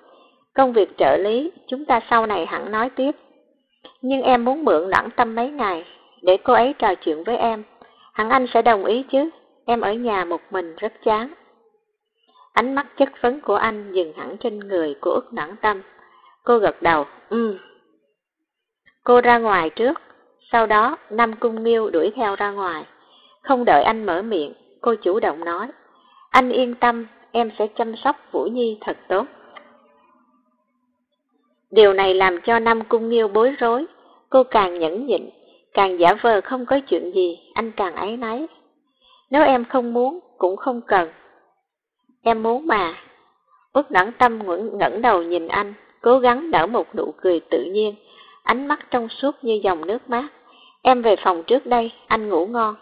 Công việc trợ lý, chúng ta sau này hẳn nói tiếp. Nhưng em muốn mượn lãng tâm mấy ngày, để cô ấy trò chuyện với em. Hẳn anh sẽ đồng ý chứ, em ở nhà một mình rất chán. Ánh mắt chất vấn của anh dừng hẳn trên người của ước nản tâm. Cô gật đầu, ừ. Cô ra ngoài trước, sau đó Nam Cung Nghiêu đuổi theo ra ngoài. Không đợi anh mở miệng, cô chủ động nói. Anh yên tâm, em sẽ chăm sóc Vũ Nhi thật tốt. Điều này làm cho Nam Cung Nghiêu bối rối, cô càng nhẫn nhịn, càng giả vờ không có chuyện gì, anh càng ấy náy. Nếu em không muốn, cũng không cần. Em muốn mà. Út nẫn tâm ngẩng đầu nhìn anh, cố gắng nở một nụ cười tự nhiên, ánh mắt trong suốt như dòng nước mát. Em về phòng trước đây, anh ngủ ngon.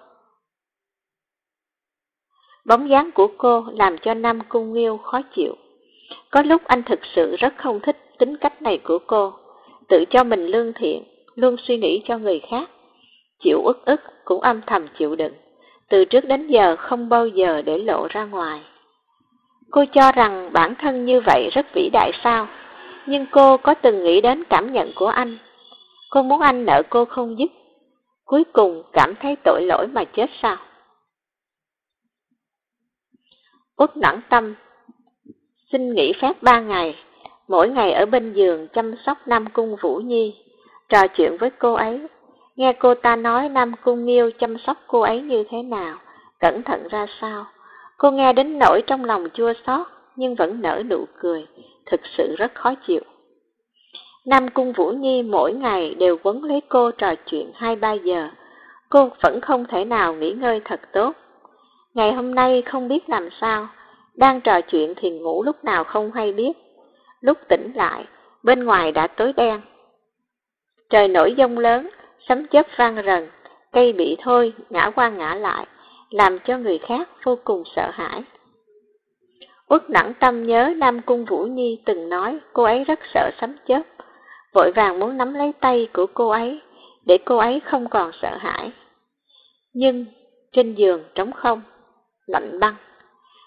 Bóng dáng của cô làm cho Nam Cung Nghiêu khó chịu. Có lúc anh thực sự rất không thích tính cách này của cô, tự cho mình lương thiện, luôn suy nghĩ cho người khác. Chịu ức ức cũng âm thầm chịu đựng, từ trước đến giờ không bao giờ để lộ ra ngoài. Cô cho rằng bản thân như vậy rất vĩ đại sao, nhưng cô có từng nghĩ đến cảm nhận của anh. Cô muốn anh nợ cô không dứt, cuối cùng cảm thấy tội lỗi mà chết sao? Út nản tâm, xin nghỉ phép ba ngày, mỗi ngày ở bên giường chăm sóc Nam Cung Vũ Nhi, trò chuyện với cô ấy, nghe cô ta nói Nam Cung Nghiêu chăm sóc cô ấy như thế nào, cẩn thận ra sao. Cô nghe đến nỗi trong lòng chua xót nhưng vẫn nở nụ cười, thực sự rất khó chịu. Nam Cung Vũ Nhi mỗi ngày đều quấn lấy cô trò chuyện 2-3 giờ, cô vẫn không thể nào nghỉ ngơi thật tốt. Ngày hôm nay không biết làm sao, đang trò chuyện thì ngủ lúc nào không hay biết. Lúc tỉnh lại, bên ngoài đã tối đen. Trời nổi giông lớn, sấm chớp vang rần, cây bị thôi ngã qua ngã lại, làm cho người khác vô cùng sợ hãi. Uất nặng tâm nhớ Nam Cung Vũ Nhi từng nói cô ấy rất sợ sấm chớp, vội vàng muốn nắm lấy tay của cô ấy, để cô ấy không còn sợ hãi. Nhưng trên giường trống không, lạnh băng.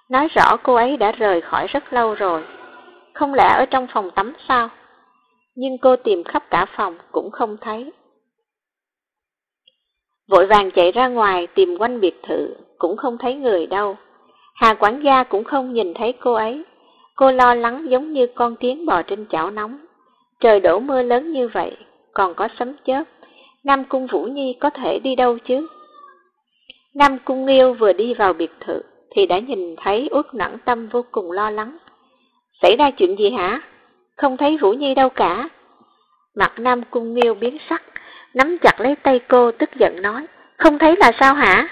Nói rõ cô ấy đã rời khỏi rất lâu rồi, không lẽ ở trong phòng tắm sao? Nhưng cô tìm khắp cả phòng cũng không thấy. Vội vàng chạy ra ngoài tìm quanh biệt thự, cũng không thấy người đâu. Hà quản gia cũng không nhìn thấy cô ấy. Cô lo lắng giống như con kiến bò trên chảo nóng. Trời đổ mưa lớn như vậy, còn có sấm chớp. Nam Cung Vũ Nhi có thể đi đâu chứ? Nam Cung Nghiêu vừa đi vào biệt thự, thì đã nhìn thấy Út Nẵng Tâm vô cùng lo lắng. Xảy ra chuyện gì hả? Không thấy Vũ Nhi đâu cả. Mặt Nam Cung Nghiêu biến sắc, nắm chặt lấy tay cô tức giận nói, không thấy là sao hả?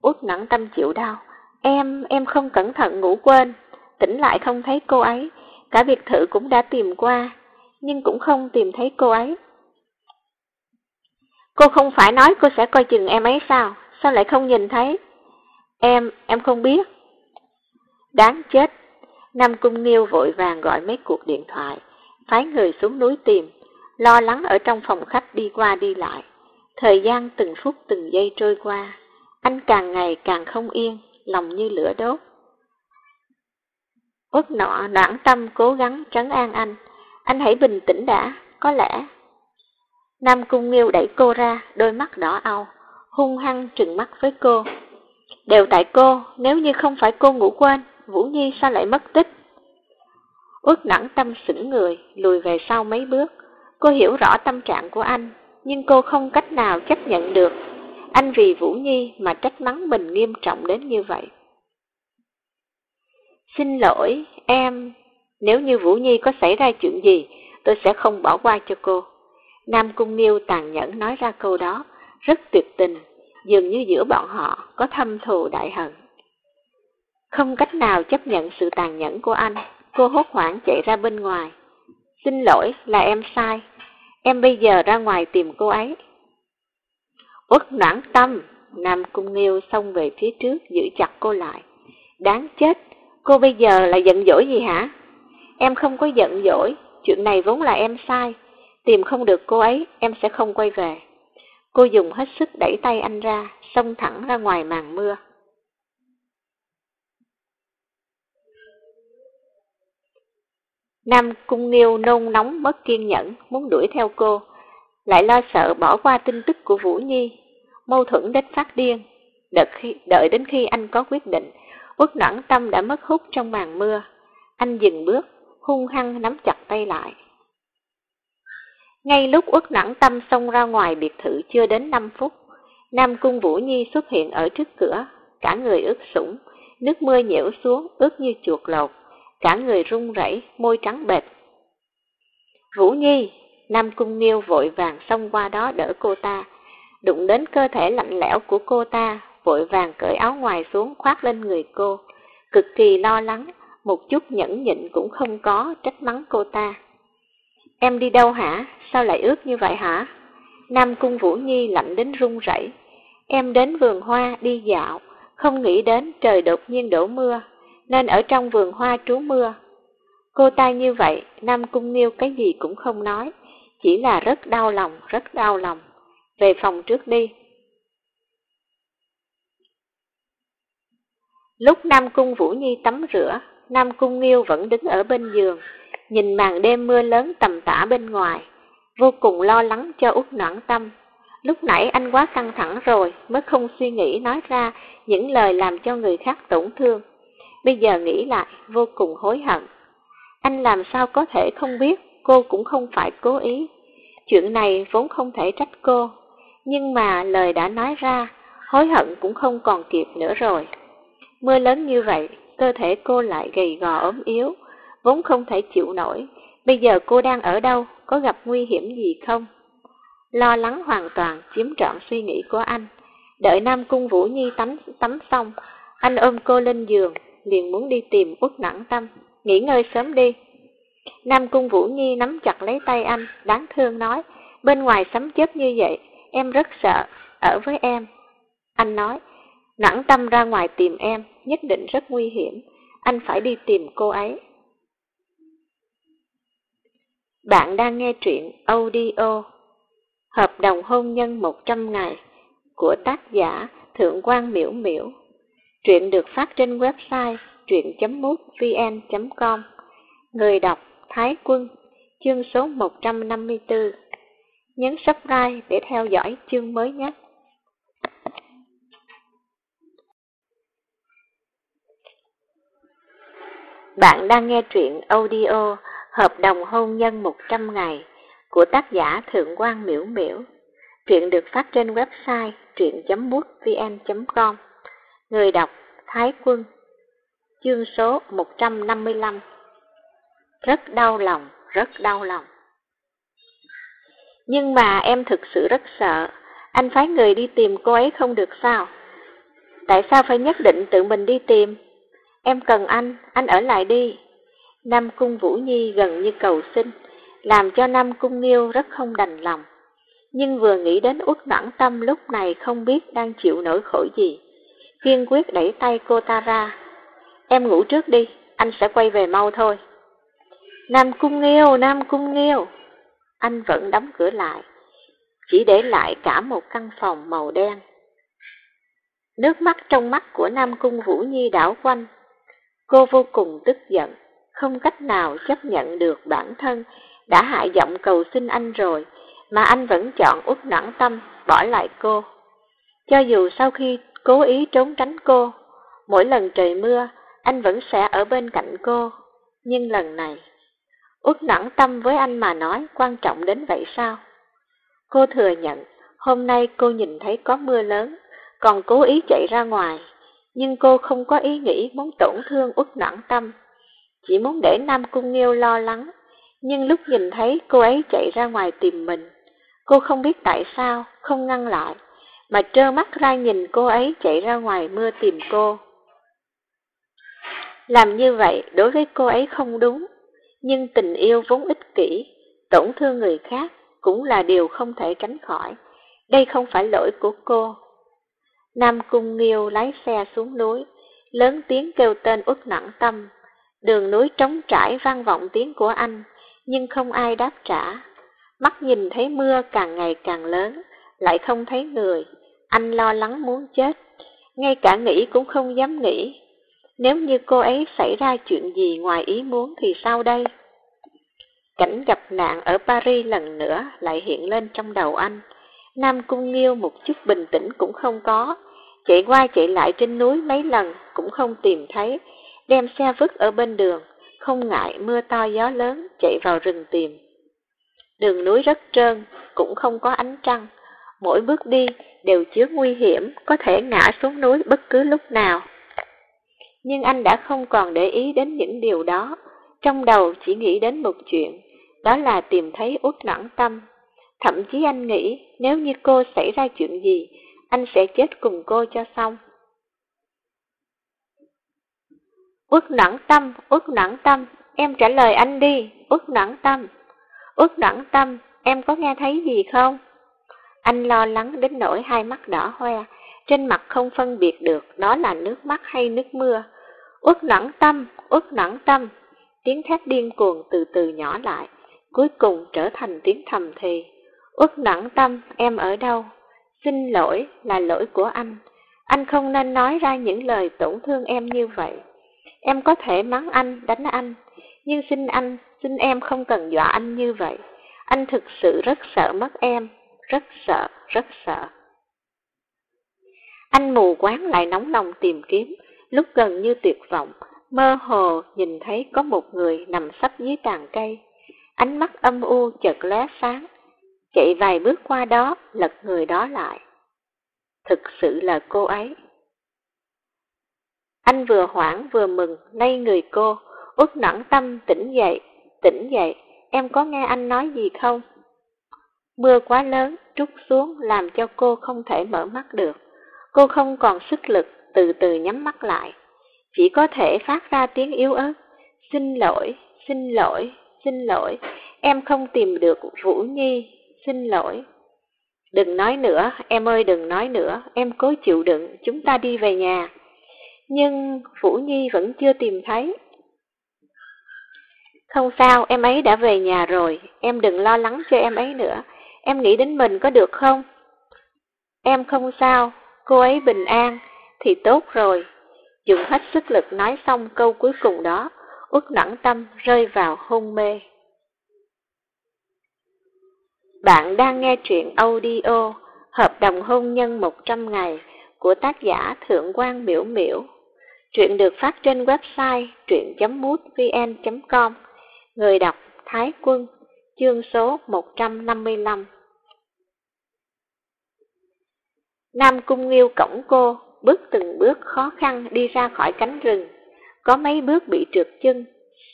Út nặng Tâm chịu đau, em, em không cẩn thận ngủ quên, tỉnh lại không thấy cô ấy, cả biệt thự cũng đã tìm qua, nhưng cũng không tìm thấy cô ấy. Cô không phải nói cô sẽ coi chừng em ấy sao, sao lại không nhìn thấy? Em, em không biết. Đáng chết. Nam Cung Nghiêu vội vàng gọi mấy cuộc điện thoại, phái người xuống núi tìm, lo lắng ở trong phòng khách đi qua đi lại. Thời gian từng phút từng giây trôi qua, anh càng ngày càng không yên, lòng như lửa đốt. Uất nọ noãn tâm cố gắng trấn an anh, anh hãy bình tĩnh đã, có lẽ. Nam Cung Nghiêu đẩy cô ra, đôi mắt đỏ au, hung hăng trừng mắt với cô. Đều tại cô, nếu như không phải cô ngủ quên, Vũ Nhi sao lại mất tích? uất nặng tâm sững người, lùi về sau mấy bước. Cô hiểu rõ tâm trạng của anh, nhưng cô không cách nào chấp nhận được. Anh vì Vũ Nhi mà trách mắng mình nghiêm trọng đến như vậy. Xin lỗi, em, nếu như Vũ Nhi có xảy ra chuyện gì, tôi sẽ không bỏ qua cho cô. Nam Cung Nghiêu tàn nhẫn nói ra câu đó, rất tuyệt tình, dường như giữa bọn họ có thâm thù đại hận. Không cách nào chấp nhận sự tàn nhẫn của anh, cô hốt hoảng chạy ra bên ngoài. Xin lỗi, là em sai. Em bây giờ ra ngoài tìm cô ấy. Uất noãn tâm, Nam Cung Nghiêu xông về phía trước giữ chặt cô lại. Đáng chết, cô bây giờ là giận dỗi gì hả? Em không có giận dỗi, chuyện này vốn là em sai. Tìm không được cô ấy, em sẽ không quay về. Cô dùng hết sức đẩy tay anh ra, xông thẳng ra ngoài màn mưa. Nam Cung Nghiêu nôn nóng mất kiên nhẫn, muốn đuổi theo cô, lại lo sợ bỏ qua tin tức của Vũ Nhi, mâu thuẫn đến phát điên. Đợi, khi, đợi đến khi anh có quyết định, Uất noãn tâm đã mất hút trong màn mưa. Anh dừng bước, hung hăng nắm chặt tay lại. Ngay lúc Uất Nẵng Tâm xông ra ngoài biệt thự chưa đến 5 phút, Nam Cung Vũ Nhi xuất hiện ở trước cửa, cả người ướt sũng, nước mưa nhiễu xuống, ướt như chuột lột, cả người run rẩy, môi trắng bệch. Vũ Nhi, Nam Cung Nghiêu vội vàng xông qua đó đỡ cô ta, đụng đến cơ thể lạnh lẽo của cô ta, vội vàng cởi áo ngoài xuống khoác lên người cô, cực kỳ lo lắng, một chút nhẫn nhịn cũng không có, trách mắng cô ta. Em đi đâu hả? Sao lại ướt như vậy hả? Nam Cung Vũ Nhi lạnh đến run rẩy. Em đến vườn hoa đi dạo, không nghĩ đến trời đột nhiên đổ mưa, nên ở trong vườn hoa trú mưa. Cô ta như vậy, Nam Cung Nghiêu cái gì cũng không nói, chỉ là rất đau lòng, rất đau lòng. Về phòng trước đi. Lúc Nam Cung Vũ Nhi tắm rửa, Nam Cung Nghiêu vẫn đứng ở bên giường, nhìn màn đêm mưa lớn tầm tã bên ngoài, vô cùng lo lắng cho út noãn tâm. Lúc nãy anh quá căng thẳng rồi mới không suy nghĩ nói ra những lời làm cho người khác tổn thương. Bây giờ nghĩ lại, vô cùng hối hận. Anh làm sao có thể không biết cô cũng không phải cố ý. Chuyện này vốn không thể trách cô, nhưng mà lời đã nói ra, hối hận cũng không còn kịp nữa rồi. Mưa lớn như vậy, cơ thể cô lại gầy gò ốm yếu, vốn không thể chịu nổi. Bây giờ cô đang ở đâu, có gặp nguy hiểm gì không? Lo lắng hoàn toàn chiếm trọn suy nghĩ của anh. Đợi Nam Cung Vũ Nhi tắm, tắm xong, anh ôm cô lên giường, liền muốn đi tìm Út Nẵng Tâm, nghỉ ngơi sớm đi. Nam Cung Vũ Nhi nắm chặt lấy tay anh, đáng thương nói, bên ngoài sấm chớp như vậy, em rất sợ, ở với em. Anh nói, Nẵng Tâm ra ngoài tìm em, nhất định rất nguy hiểm, anh phải đi tìm cô ấy. Bạn đang nghe truyện audio Hợp đồng hôn nhân 100 ngày của tác giả Thượng quan Miễu Miễu. Truyện được phát trên website truyện.mútvn.com Người đọc Thái Quân, Chương số 154 Nhấn subscribe để theo dõi chương mới nhất. Bạn đang nghe truyện audio Hợp đồng hôn nhân 100 ngày của tác giả Thượng quan Miễu Miễu. Truyện được phát trên website truyện.mútvn.com Người đọc Thái Quân Chương số 155 Rất đau lòng, rất đau lòng. Nhưng mà em thực sự rất sợ, anh phái người đi tìm cô ấy không được sao? Tại sao phải nhất định tự mình đi tìm? Em cần anh, anh ở lại đi. Nam Cung Vũ Nhi gần như cầu xin, làm cho Nam Cung Nghiêu rất không đành lòng. Nhưng vừa nghĩ đến uất noãn tâm lúc này không biết đang chịu nỗi khổ gì. Kiên quyết đẩy tay cô ta ra. Em ngủ trước đi, anh sẽ quay về mau thôi. Nam Cung Nghiêu, Nam Cung Nghiêu. Anh vẫn đóng cửa lại, chỉ để lại cả một căn phòng màu đen. Nước mắt trong mắt của Nam Cung Vũ Nhi đảo quanh, Cô vô cùng tức giận, không cách nào chấp nhận được bản thân đã hại giọng cầu xin anh rồi, mà anh vẫn chọn út nản tâm bỏ lại cô. Cho dù sau khi cố ý trốn tránh cô, mỗi lần trời mưa, anh vẫn sẽ ở bên cạnh cô. Nhưng lần này, út nẵng tâm với anh mà nói quan trọng đến vậy sao? Cô thừa nhận, hôm nay cô nhìn thấy có mưa lớn, còn cố ý chạy ra ngoài nhưng cô không có ý nghĩ muốn tổn thương út nẵng tâm, chỉ muốn để Nam Cung Nghiêu lo lắng. Nhưng lúc nhìn thấy cô ấy chạy ra ngoài tìm mình, cô không biết tại sao không ngăn lại, mà trơ mắt ra nhìn cô ấy chạy ra ngoài mưa tìm cô. Làm như vậy đối với cô ấy không đúng, nhưng tình yêu vốn ích kỷ, tổn thương người khác cũng là điều không thể tránh khỏi. Đây không phải lỗi của cô, Nam Cung Nghiêu lái xe xuống núi, lớn tiếng kêu tên Út Nặng Tâm. Đường núi trống trải vang vọng tiếng của anh, nhưng không ai đáp trả. Mắt nhìn thấy mưa càng ngày càng lớn, lại không thấy người. Anh lo lắng muốn chết, ngay cả nghĩ cũng không dám nghĩ. Nếu như cô ấy xảy ra chuyện gì ngoài ý muốn thì sao đây? Cảnh gặp nạn ở Paris lần nữa lại hiện lên trong đầu anh. Nam Cung Nghiêu một chút bình tĩnh cũng không có, chạy qua chạy lại trên núi mấy lần cũng không tìm thấy, đem xe vứt ở bên đường, không ngại mưa to gió lớn chạy vào rừng tìm. Đường núi rất trơn, cũng không có ánh trăng, mỗi bước đi đều chứa nguy hiểm, có thể ngã xuống núi bất cứ lúc nào. Nhưng anh đã không còn để ý đến những điều đó, trong đầu chỉ nghĩ đến một chuyện, đó là tìm thấy út noãn tâm. Thậm chí anh nghĩ nếu như cô xảy ra chuyện gì, anh sẽ chết cùng cô cho xong. Út nặng tâm, út nặng tâm, em trả lời anh đi, út nặng tâm. Út nặng tâm, em có nghe thấy gì không? Anh lo lắng đến nỗi hai mắt đỏ hoe, trên mặt không phân biệt được đó là nước mắt hay nước mưa. Út nặng tâm, út nặng tâm, tiếng thét điên cuồng từ từ nhỏ lại, cuối cùng trở thành tiếng thầm thì. Út nặng tâm, em ở đâu? Xin lỗi là lỗi của anh. Anh không nên nói ra những lời tổn thương em như vậy. Em có thể mắng anh, đánh anh, nhưng xin anh, xin em không cần dọa anh như vậy. Anh thực sự rất sợ mất em, rất sợ, rất sợ. Anh mù quáng lại nóng lòng tìm kiếm, lúc gần như tuyệt vọng, mơ hồ nhìn thấy có một người nằm sắp dưới tàn cây. Ánh mắt âm u chợt lóe sáng, chạy vài bước qua đó, lật người đó lại. Thực sự là cô ấy. Anh vừa hoảng vừa mừng, lay người cô, út nản tâm tỉnh dậy, tỉnh dậy, em có nghe anh nói gì không? Mưa quá lớn, trút xuống làm cho cô không thể mở mắt được. Cô không còn sức lực, từ từ nhắm mắt lại. Chỉ có thể phát ra tiếng yếu ớt. Xin lỗi, xin lỗi, xin lỗi, em không tìm được Vũ Nhi, xin lỗi. Đừng nói nữa, em ơi đừng nói nữa, em cố chịu đựng, chúng ta đi về nhà. Nhưng Vũ Nhi vẫn chưa tìm thấy. Không sao, em ấy đã về nhà rồi, em đừng lo lắng cho em ấy nữa. Em nghĩ đến mình có được không? Em không sao, cô ấy bình an, thì tốt rồi. Dùng hết sức lực nói xong câu cuối cùng đó, út nản tâm rơi vào hôn mê. Bạn đang nghe truyện audio Hợp đồng hôn nhân 100 ngày của tác giả Thượng quan Miễu Miễu. Truyện được phát trên website truyện.mútvn.com Người đọc Thái Quân Chương số 155 Nam Cung Nghiêu cổng cô, bước từng bước khó khăn đi ra khỏi cánh rừng. Có mấy bước bị trượt chân,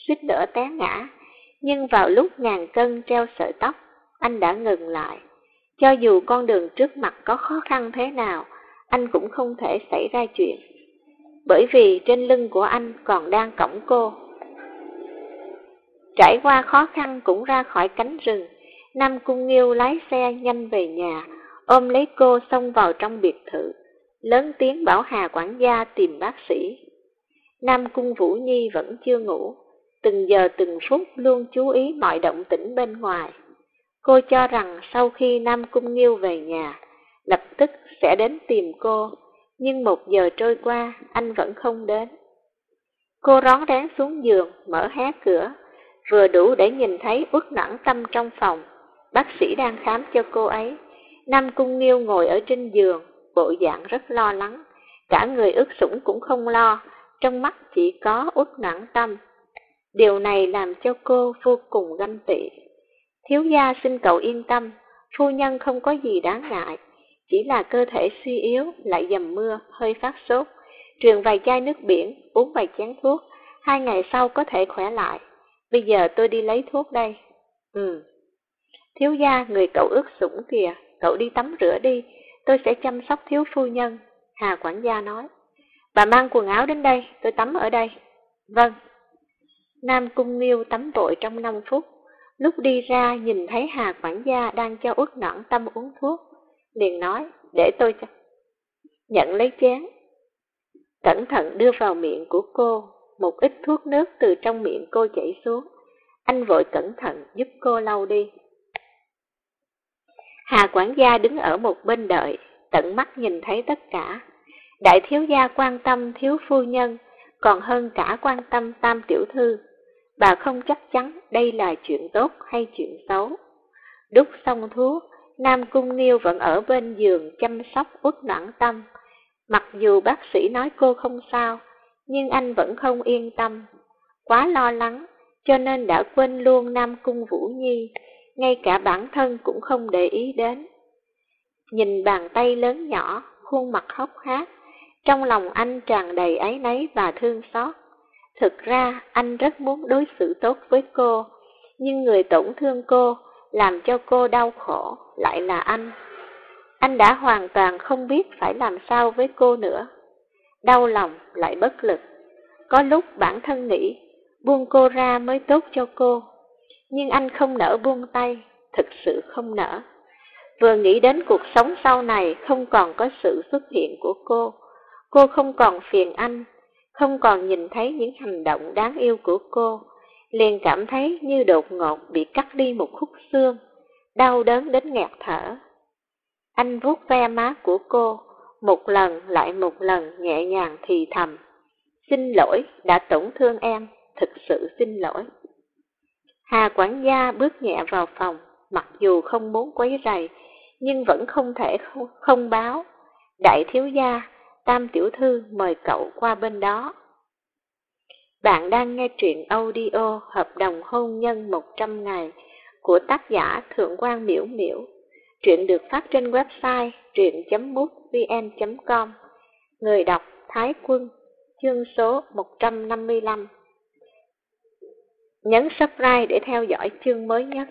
suýt đỡ té ngã. Nhưng vào lúc ngàn cân treo sợi tóc, anh đã ngừng lại. Cho dù con đường trước mặt có khó khăn thế nào, anh cũng không thể xảy ra chuyện. Bởi vì trên lưng của anh còn đang cổng cô. Trải qua khó khăn cũng ra khỏi cánh rừng, Nam Cung Nghiêu lái xe nhanh về nhà, ôm lấy cô xông vào trong biệt thự, lớn tiếng bảo Hà quản gia tìm bác sĩ. Nam Cung Vũ Nhi vẫn chưa ngủ, từng giờ từng phút luôn chú ý mọi động tĩnh bên ngoài. Cô cho rằng sau khi Nam Cung Nghiêu về nhà, lập tức sẽ đến tìm cô, nhưng một giờ trôi qua, anh vẫn không đến. Cô rón rén xuống giường, mở hé cửa, vừa đủ để nhìn thấy uất nặng tâm trong phòng. Bác sĩ đang khám cho cô ấy. Nam Cung Nghiêu ngồi ở trên giường, bộ dạng rất lo lắng. Cả người ướt sũng cũng không lo, trong mắt chỉ có uất nặng tâm. Điều này làm cho cô vô cùng ganh tị. Thiếu gia xin cậu yên tâm, phu nhân không có gì đáng ngại, chỉ là cơ thể suy yếu, lại dầm mưa, hơi phát sốt. Truyền vài chai nước biển, uống vài chén thuốc, hai ngày sau có thể khỏe lại. Bây giờ tôi đi lấy thuốc đây. Ừ. Thiếu gia, người cậu ướt sũng kìa, cậu đi tắm rửa đi, tôi sẽ chăm sóc thiếu phu nhân, Hà quản gia nói. Bà mang quần áo đến đây, tôi tắm ở đây. Vâng. Nam Cung Nghiêu tắm vội trong 5 phút, lúc đi ra nhìn thấy Hà quản gia đang cho út nõn tâm uống thuốc, liền nói, để tôi cho. Nhận lấy chén, cẩn thận đưa vào miệng của cô, một ít thuốc nước từ trong miệng cô chảy xuống. Anh vội cẩn thận giúp cô lau đi. Hà quản gia đứng ở một bên đợi, tận mắt nhìn thấy tất cả. Đại thiếu gia quan tâm thiếu phu nhân, còn hơn cả quan tâm tam tiểu thư. Bà không chắc chắn đây là chuyện tốt hay chuyện xấu. Đúc xong thuốc, Nam Cung Nghiêu vẫn ở bên giường chăm sóc uất noãn tâm. Mặc dù bác sĩ nói cô không sao, nhưng anh vẫn không yên tâm. Quá lo lắng, cho nên đã quên luôn Nam Cung Vũ Nhi, ngay cả bản thân cũng không để ý đến. Nhìn bàn tay lớn nhỏ, khuôn mặt hốc hác, trong lòng anh tràn đầy áy náy và thương xót. Thực ra anh rất muốn đối xử tốt với cô, nhưng người tổn thương cô, làm cho cô đau khổ, lại là anh. Anh đã hoàn toàn không biết phải làm sao với cô nữa. Đau lòng lại bất lực. Có lúc bản thân nghĩ, buông cô ra mới tốt cho cô. Nhưng anh không nỡ buông tay, thực sự không nỡ. Vừa nghĩ đến cuộc sống sau này không còn có sự xuất hiện của cô, cô không còn phiền anh, không còn nhìn thấy những hành động đáng yêu của cô, liền cảm thấy như đột ngột bị cắt đi một khúc xương, đau đớn đến nghẹt thở. Anh vuốt ve má của cô, một lần lại một lần nhẹ nhàng thì thầm. Xin lỗi, đã tổn thương em, thực sự xin lỗi. Hà quản gia bước nhẹ vào phòng, mặc dù không muốn quấy rầy, nhưng vẫn không thể không, không báo. Đại thiếu gia, tam tiểu thư mời cậu qua bên đó. Bạn đang nghe truyện audio Hợp đồng hôn nhân 100 ngày của tác giả Thượng quan Miễu Miễu. Truyện được phát trên website truyện.mútvn.com Người đọc Thái Quân Chương số 155 Nhấn subscribe để theo dõi chương mới nhất.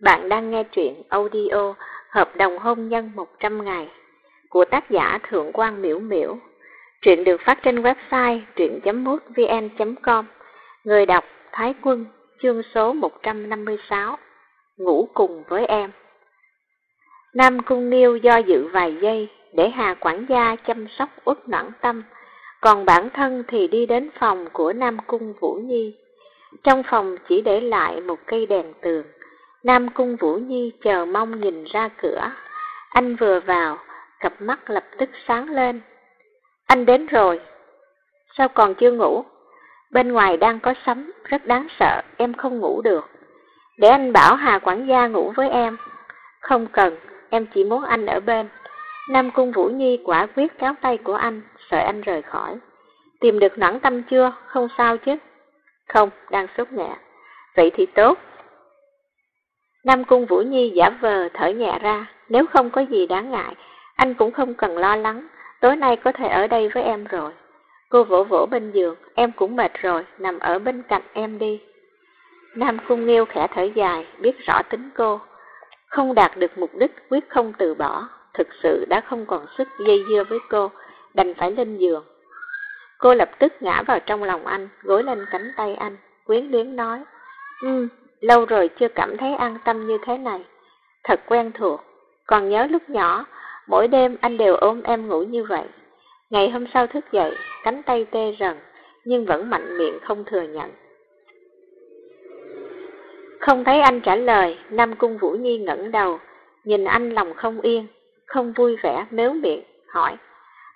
Bạn đang nghe truyện audio Hợp đồng hôn nhân 100 ngày của tác giả Thượng quan Miễu Miễu. Truyện được phát trên website truyện.mútvn.com Người đọc Thái Quân chương số 156 Ngủ cùng với em Nam Cung Niêu do dự vài giây để Hà quản gia chăm sóc uất noãn tâm, còn bản thân thì đi đến phòng của Nam Cung Vũ Nhi. Trong phòng chỉ để lại một cây đèn tường. Nam Cung Vũ Nhi chờ mong nhìn ra cửa. Anh vừa vào, cặp mắt lập tức sáng lên. Anh đến rồi. Sao còn chưa ngủ? Bên ngoài đang có sấm, rất đáng sợ, em không ngủ được. Để anh bảo Hà quản gia ngủ với em. Không cần, em chỉ muốn anh ở bên. Nam Cung Vũ Nhi quả quyết kéo tay của anh, sợ anh rời khỏi. Tìm được noãn tâm chưa? Không sao chứ? Không, đang sốt nhẹ. Vậy thì tốt. Nam Cung Vũ Nhi giả vờ thở nhẹ ra, nếu không có gì đáng ngại, anh cũng không cần lo lắng, tối nay có thể ở đây với em rồi. Cô vỗ vỗ bên giường, em cũng mệt rồi, nằm ở bên cạnh em đi. Nam Cung Nghiêu khẽ thở dài, biết rõ tính cô. Không đạt được mục đích, quyết không từ bỏ, thực sự đã không còn sức dây dưa với cô, đành phải lên giường. Cô lập tức ngã vào trong lòng anh, gối lên cánh tay anh, quyến luyến nói, Ừ, lâu rồi chưa cảm thấy an tâm như thế này, thật quen thuộc, còn nhớ lúc nhỏ, mỗi đêm anh đều ôm em ngủ như vậy. Ngày hôm sau thức dậy, cánh tay tê rần, nhưng vẫn mạnh miệng không thừa nhận. Không thấy anh trả lời, Nam Cung Vũ Nhi ngẩng đầu, nhìn anh lòng không yên, không vui vẻ, mếu miệng, hỏi,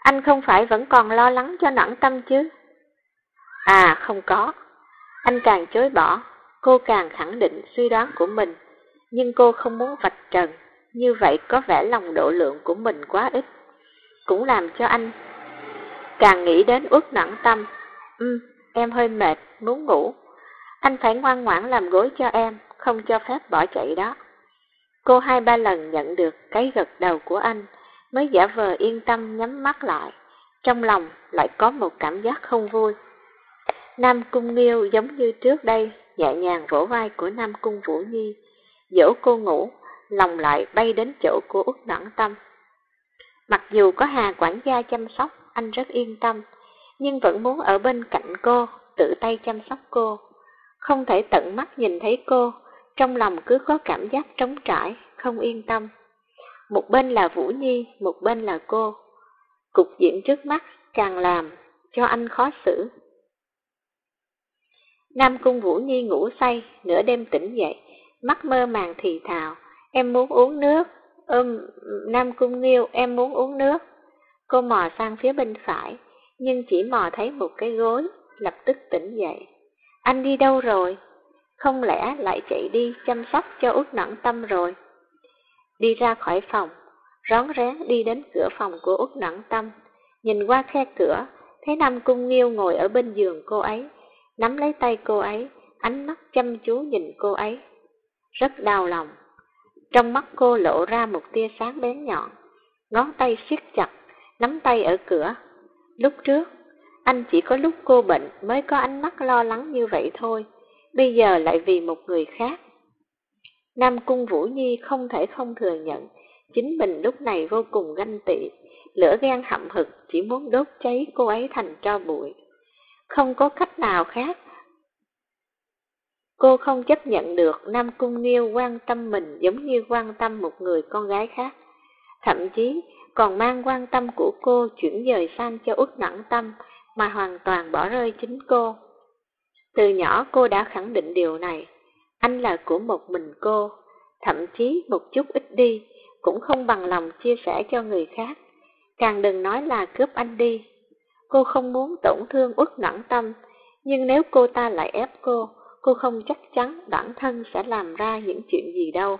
anh không phải vẫn còn lo lắng cho nặng tâm chứ? À, không có. Anh càng chối bỏ, cô càng khẳng định suy đoán của mình, nhưng cô không muốn vạch trần, như vậy có vẻ lòng độ lượng của mình quá ít, cũng làm cho anh càng nghĩ đến uất nặng tâm. Ừ, em hơi mệt, muốn ngủ. Anh phải ngoan ngoãn làm gối cho em, không cho phép bỏ chạy đó. Cô hai ba lần nhận được cái gật đầu của anh, mới giả vờ yên tâm nhắm mắt lại. Trong lòng lại có một cảm giác không vui. Nam Cung Nghiêu giống như trước đây, nhẹ nhàng vỗ vai của Nam Cung Vũ Nhi, dỗ cô ngủ, lòng lại bay đến chỗ của Út Noãn Tâm. Mặc dù có Hà quản gia chăm sóc, anh rất yên tâm, nhưng vẫn muốn ở bên cạnh cô, tự tay chăm sóc cô. Không thể tận mắt nhìn thấy cô, trong lòng cứ có cảm giác trống trải, không yên tâm. Một bên là Vũ Nhi, một bên là cô. Cục diện trước mắt càng làm cho anh khó xử. Nam Cung Vũ Nhi ngủ say, nửa đêm tỉnh dậy, mắt mơ màng thì thào, em muốn uống nước. Ừm, Nam Cung Nghiêu, em muốn uống nước. Cô mò sang phía bên phải, nhưng chỉ mò thấy một cái gối, lập tức tỉnh dậy. Anh đi đâu rồi? Không lẽ lại chạy đi chăm sóc cho út nặng tâm rồi? Đi ra khỏi phòng, rón rén đi đến cửa phòng của út nặng tâm, nhìn qua khe cửa, thấy Nam Cung Nghiêu ngồi ở bên giường cô ấy, nắm lấy tay cô ấy, ánh mắt chăm chú nhìn cô ấy. Rất đau lòng. Trong mắt cô lộ ra một tia sáng bén nhọn, ngón tay siết chặt, nắm tay ở cửa. Lúc trước, anh chỉ có lúc cô bệnh mới có ánh mắt lo lắng như vậy thôi, bây giờ lại vì một người khác. Nam Cung Vũ Nhi không thể không thừa nhận, chính mình lúc này vô cùng ganh tị, lửa gan hậm hực chỉ muốn đốt cháy cô ấy thành tro bụi. Không có cách nào khác. Cô không chấp nhận được Nam Cung Nghiêu quan tâm mình giống như quan tâm một người con gái khác. Thậm chí còn mang quan tâm của cô chuyển dời sang cho út nặng tâm mà hoàn toàn bỏ rơi chính cô. Từ nhỏ cô đã khẳng định điều này, anh là của một mình cô, thậm chí một chút ít đi, cũng không bằng lòng chia sẻ cho người khác, càng đừng nói là cướp anh đi. Cô không muốn tổn thương uất nặng tâm, nhưng nếu cô ta lại ép cô, cô không chắc chắn bản thân sẽ làm ra những chuyện gì đâu.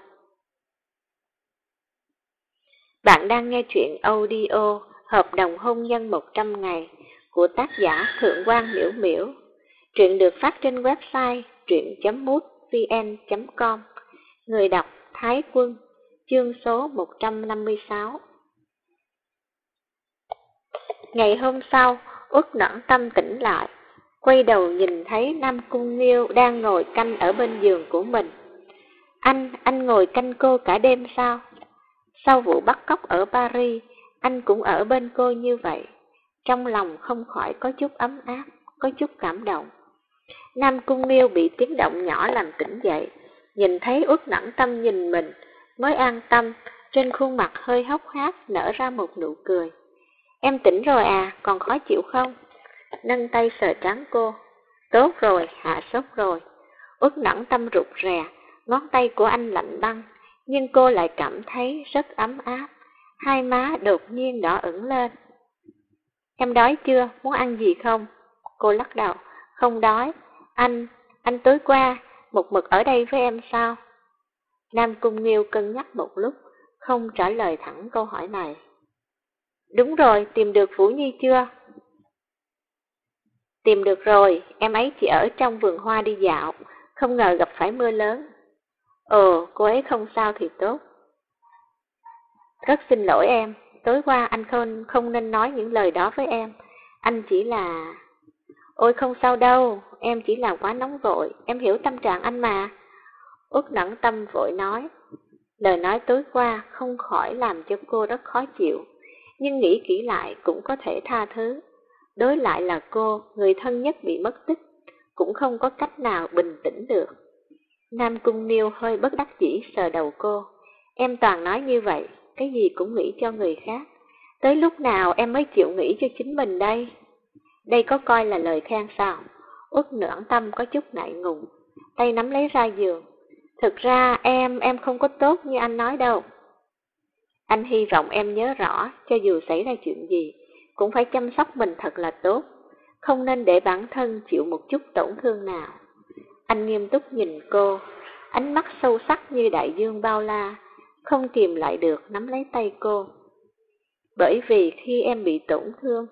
Bạn đang nghe truyện audio Hợp đồng hôn nhân 100 ngày của tác giả Thượng quan Miễu Miễu. Truyện được phát trên website truyện.mútvn.com Người đọc Thái Quân Chương số 156 Ngày hôm sau, Út nõn tâm tỉnh lại, quay đầu nhìn thấy Nam Cung Nghiêu đang ngồi canh ở bên giường của mình. Anh, anh ngồi canh cô cả đêm sao? Sau vụ bắt cóc ở Paris, anh cũng ở bên cô như vậy. Trong lòng không khỏi có chút ấm áp, có chút cảm động. Nam Cung Miêu bị tiếng động nhỏ làm tỉnh dậy, nhìn thấy ước nẵng tâm nhìn mình, mới an tâm, trên khuôn mặt hơi hốc hác nở ra một nụ cười. Em tỉnh rồi à, còn khó chịu không? Nâng tay sờ trắng cô. Tốt rồi, hạ sốt rồi. Ước nẵng tâm rụt rè, ngón tay của anh lạnh băng, nhưng cô lại cảm thấy rất ấm áp. Hai má đột nhiên đỏ ửng lên. Em đói chưa? Muốn ăn gì không? Cô lắc đầu. Không đói. Anh, anh tối qua, một mực ở đây với em sao? Nam Cung Nghiêu cân nhắc một lúc, không trả lời thẳng câu hỏi này. Đúng rồi, tìm được Vũ Nhi chưa? Tìm được rồi, em ấy chỉ ở trong vườn hoa đi dạo, không ngờ gặp phải mưa lớn. Ồ, cô ấy không sao thì tốt. Rất xin lỗi em, tối qua anh không, không nên nói những lời đó với em. Anh chỉ là... Ôi không sao đâu, em chỉ là quá nóng vội, em hiểu tâm trạng anh mà. Út nẫn tâm vội nói. Lời nói tối qua không khỏi làm cho cô rất khó chịu, nhưng nghĩ kỹ lại cũng có thể tha thứ. Đối lại là cô, người thân nhất bị mất tích, cũng không có cách nào bình tĩnh được. Nam Cung Niêu hơi bất đắc dĩ sờ đầu cô. Em toàn nói như vậy, cái gì cũng nghĩ cho người khác. Tới lúc nào em mới chịu nghĩ cho chính mình đây? Đây có coi là lời khen sao? Út nưỡng tâm có chút ngại ngùng, tay nắm lấy ra giường. Thực ra em, em không có tốt như anh nói đâu. Anh hy vọng em nhớ rõ, cho dù xảy ra chuyện gì, cũng phải chăm sóc mình thật là tốt, không nên để bản thân chịu một chút tổn thương nào. Anh nghiêm túc nhìn cô, ánh mắt sâu sắc như đại dương bao la, không kìm lại được nắm lấy tay cô. Bởi vì khi em bị tổn thương,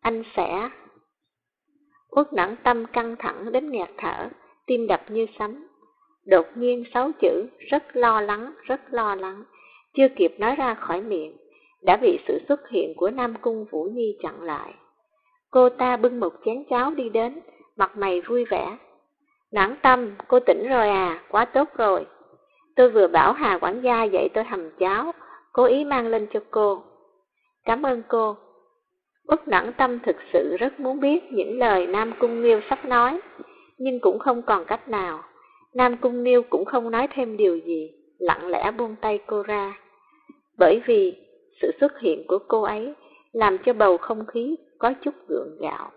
anh sẽ... Uất nản tâm căng thẳng đến nghẹt thở, tim đập như sấm. Đột nhiên sáu chữ, rất lo lắng, rất lo lắng, chưa kịp nói ra khỏi miệng, đã bị sự xuất hiện của Nam Cung Vũ Nhi chặn lại. Cô ta bưng một chén cháo đi đến, mặt mày vui vẻ. Nản tâm, cô tỉnh rồi à, quá tốt rồi. Tôi vừa bảo Hà quản gia dạy tôi hầm cháo, cố ý mang lên cho cô. Cảm ơn cô. Úc nản tâm thực sự rất muốn biết những lời Nam Cung Nghiêu sắp nói, nhưng cũng không còn cách nào. Nam Cung Nghiêu cũng không nói thêm điều gì, lặng lẽ buông tay cô ra. Bởi vì sự xuất hiện của cô ấy làm cho bầu không khí có chút gượng gạo.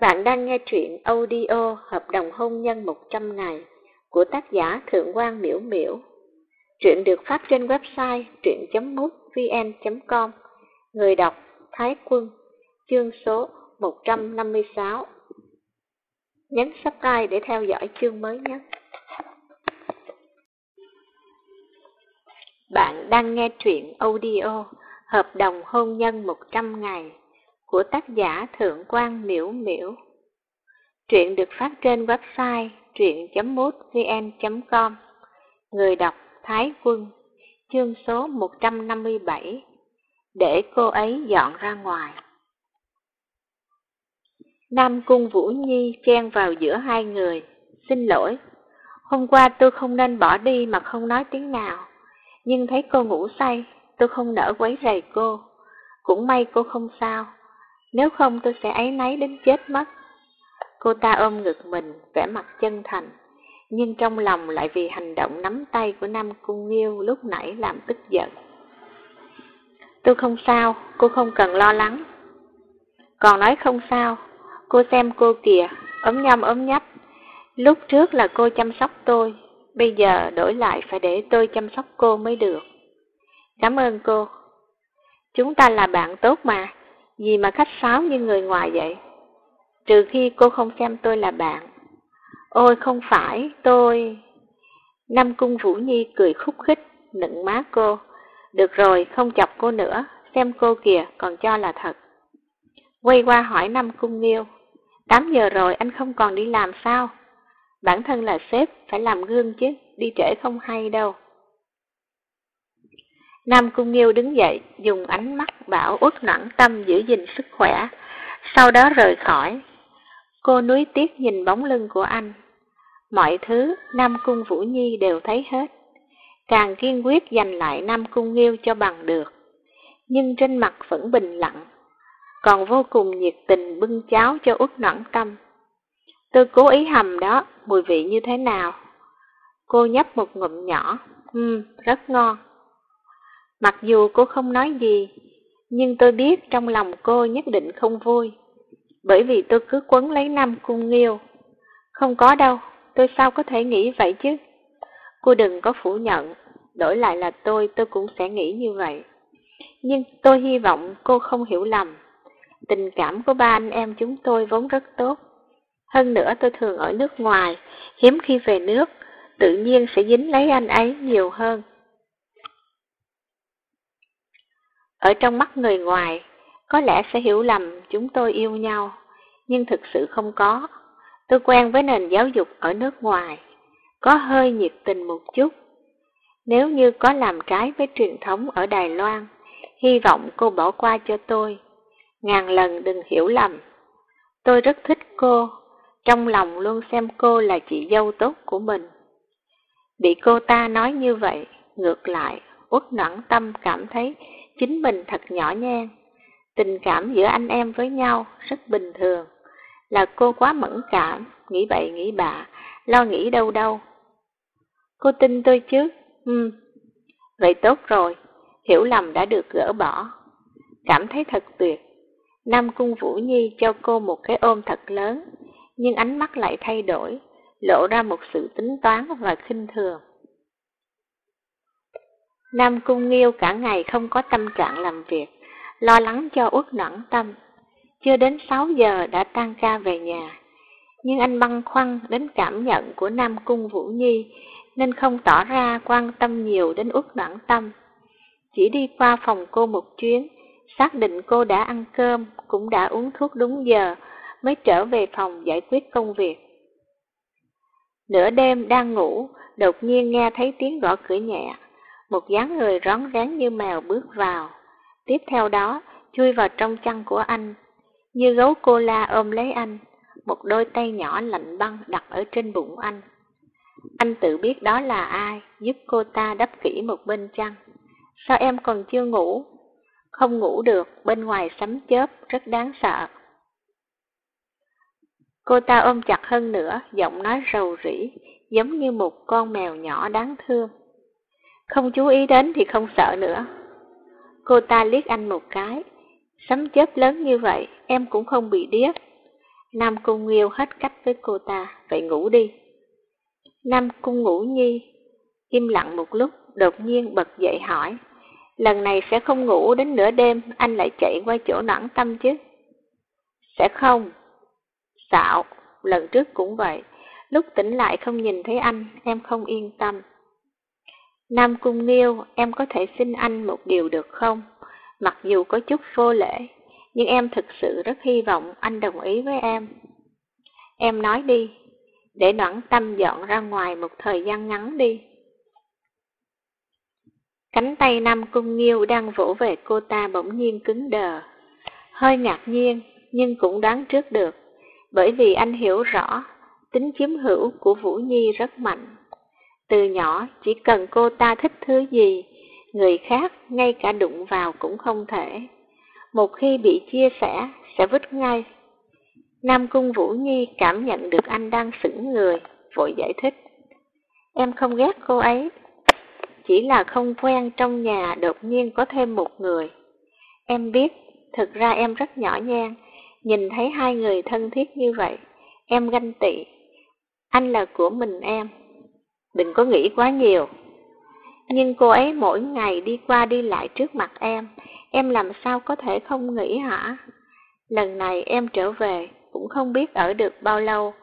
Bạn đang nghe truyện audio Hợp đồng hôn nhân 100 ngày của tác giả Thượng quan Miễu Miễu. Truyện được phát trên website truyện.mútvn.com Người đọc Thái Quân, Chương số 156 Nhấn subscribe để theo dõi chương mới nhé. Bạn đang nghe truyện audio Hợp đồng hôn nhân 100 ngày của tác giả Thượng quan Miễu Miễu. Truyện được phát trên website truyện.mútvn.com Người đọc Thái Quân, Chương số 157 để cô ấy dọn ra ngoài Nam Cung Vũ Nhi chen vào giữa hai người. Xin lỗi, hôm qua tôi không nên bỏ đi mà không nói tiếng nào. Nhưng thấy cô ngủ say, tôi không nỡ quấy rầy cô. Cũng may cô không sao, nếu không tôi sẽ ấy náy đến chết mất. Cô ta ôm ngực mình, vẻ mặt chân thành, nhưng trong lòng lại vì hành động nắm tay của Nam Cung Nghiêu lúc nãy làm tức giận. Tôi không sao, cô không cần lo lắng. Còn nói không sao, cô xem cô kìa, ấm nhom ấm nhách. Lúc trước là cô chăm sóc tôi, bây giờ đổi lại phải để tôi chăm sóc cô mới được. Cảm ơn cô. Chúng ta là bạn tốt mà, gì mà khách sáo như người ngoài vậy? Trừ khi cô không xem tôi là bạn. Ôi không phải, tôi... Nam Cung Vũ Nhi cười khúc khích, nựng má cô. Được rồi, không chọc cô nữa, xem cô kìa, còn cho là thật. Quay qua hỏi Nam Cung Nghiêu, 8 giờ rồi anh không còn đi làm sao? Bản thân là sếp, phải làm gương chứ, đi trễ không hay đâu. Nam Cung Nghiêu đứng dậy, dùng ánh mắt bảo út noãn tâm giữ gìn sức khỏe, sau đó rời khỏi. Cô nuối tiếc nhìn bóng lưng của anh. Mọi thứ Nam Cung Vũ Nhi đều thấy hết, càng kiên quyết giành lại Nam Cung Nghiêu cho bằng được. Nhưng trên mặt vẫn bình lặng, còn vô cùng nhiệt tình bưng cháo cho út noãn tâm. Tôi cố ý hầm đó, mùi vị như thế nào? Cô nhấp một ngụm nhỏ, ừm, rất ngon. Mặc dù cô không nói gì, nhưng tôi biết trong lòng cô nhất định không vui, bởi vì tôi cứ quấn lấy Nam Cung Nghiêu. Không có đâu, tôi sao có thể nghĩ vậy chứ? Cô đừng có phủ nhận, đổi lại là tôi, tôi cũng sẽ nghĩ như vậy. Nhưng tôi hy vọng cô không hiểu lầm. Tình cảm của ba anh em chúng tôi vốn rất tốt. Hơn nữa tôi thường ở nước ngoài, hiếm khi về nước, tự nhiên sẽ dính lấy anh ấy nhiều hơn. Ở trong mắt người ngoài, có lẽ sẽ hiểu lầm chúng tôi yêu nhau, nhưng thực sự không có. Tôi quen với nền giáo dục ở nước ngoài, có hơi nhiệt tình một chút. Nếu như có làm trái với truyền thống ở Đài Loan, hy vọng cô bỏ qua cho tôi. Ngàn lần đừng hiểu lầm. Tôi rất thích cô, trong lòng luôn xem cô là chị dâu tốt của mình. Bị cô ta nói như vậy, ngược lại, uất noãn tâm cảm thấy chính mình thật nhỏ nhen. Tình cảm giữa anh em với nhau rất bình thường. Là cô quá mẫn cảm, nghĩ bậy nghĩ bạ, lo nghĩ đâu đâu. Cô tin tôi chứ? Ừ. Vậy tốt rồi, hiểu lầm đã được gỡ bỏ. Cảm thấy thật tuyệt. Nam Cung Vũ Nhi cho cô một cái ôm thật lớn, nhưng ánh mắt lại thay đổi, lộ ra một sự tính toán và khinh thường. Nam Cung Nghiêu cả ngày không có tâm trạng làm việc, lo lắng cho uất noãn tâm. Chưa đến 6 giờ đã tan ca về nhà, nhưng anh băn khoăn đến cảm nhận của Nam Cung Vũ Nhi nên không tỏ ra quan tâm nhiều đến uất noãn tâm. Chỉ đi qua phòng cô một chuyến, xác định cô đã ăn cơm, cũng đã uống thuốc đúng giờ, mới trở về phòng giải quyết công việc. Nửa đêm đang ngủ, đột nhiên nghe thấy tiếng gõ cửa nhẹ, một dáng người rón rén như mèo bước vào. Tiếp theo đó, chui vào trong chăn của anh, như gấu cô la ôm lấy anh, một đôi tay nhỏ lạnh băng đặt ở trên bụng anh. Anh tự biết đó là ai, giúp cô ta đắp kỹ một bên chăn. Sao em còn chưa ngủ? Không ngủ được, bên ngoài sấm chớp, rất đáng sợ. Cô ta ôm chặt hơn nữa, giọng nói rầu rĩ, giống như một con mèo nhỏ đáng thương. Không chú ý đến thì không sợ nữa. Cô ta liếc anh một cái. Sấm chớp lớn như vậy, em cũng không bị điếc. Nam Cung Nghiêu hết cách với cô ta, vậy ngủ đi. Nam Cung Ngũ Nhi im lặng một lúc, đột nhiên bật dậy hỏi. Lần này sẽ không ngủ đến nửa đêm, anh lại chạy qua chỗ noãn tâm chứ? Sẽ không. Xạo, lần trước cũng vậy. Lúc tỉnh lại không nhìn thấy anh, em không yên tâm. Nam Cung Nghiêu, em có thể xin anh một điều được không? Mặc dù có chút vô lễ, nhưng em thực sự rất hy vọng anh đồng ý với em. Em nói đi, để đoạn tâm dọn ra ngoài một thời gian ngắn đi. Cánh tay Nam Cung Nghiêu đang vỗ về cô ta bỗng nhiên cứng đờ. Hơi ngạc nhiên, nhưng cũng đoán trước được, bởi vì anh hiểu rõ tính chiếm hữu của Vũ Nhi rất mạnh. Từ nhỏ, chỉ cần cô ta thích thứ gì, người khác ngay cả đụng vào cũng không thể. Một khi bị chia sẻ, sẽ vứt ngay. Nam Cung Vũ Nhi cảm nhận được anh đang sững người, vội giải thích. Em không ghét cô ấy, chỉ là không quen trong nhà đột nhiên có thêm một người. Em biết, thực ra em rất nhỏ nhan, nhìn thấy hai người thân thiết như vậy, em ganh tị. Anh là của mình em, đừng có nghĩ quá nhiều. Nhưng cô ấy mỗi ngày đi qua đi lại trước mặt em, em làm sao có thể không nghĩ hả? Lần này em trở về, cũng không biết ở được bao lâu,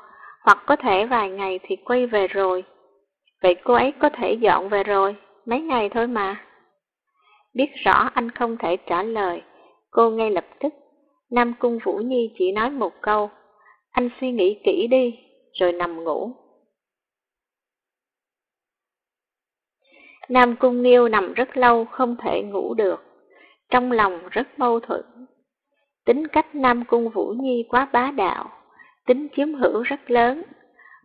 hoặc có thể vài ngày thì quay về rồi. Vậy cô ấy có thể dọn về rồi, mấy ngày thôi mà. Biết rõ anh không thể trả lời, cô ngay lập tức. Nam Cung Vũ Nhi chỉ nói một câu, anh suy nghĩ kỹ đi, rồi nằm ngủ. Nam Cung Nghiêu nằm rất lâu không thể ngủ được, trong lòng rất mâu thuẫn. Tính cách Nam Cung Vũ Nhi quá bá đạo, tính chiếm hữu rất lớn,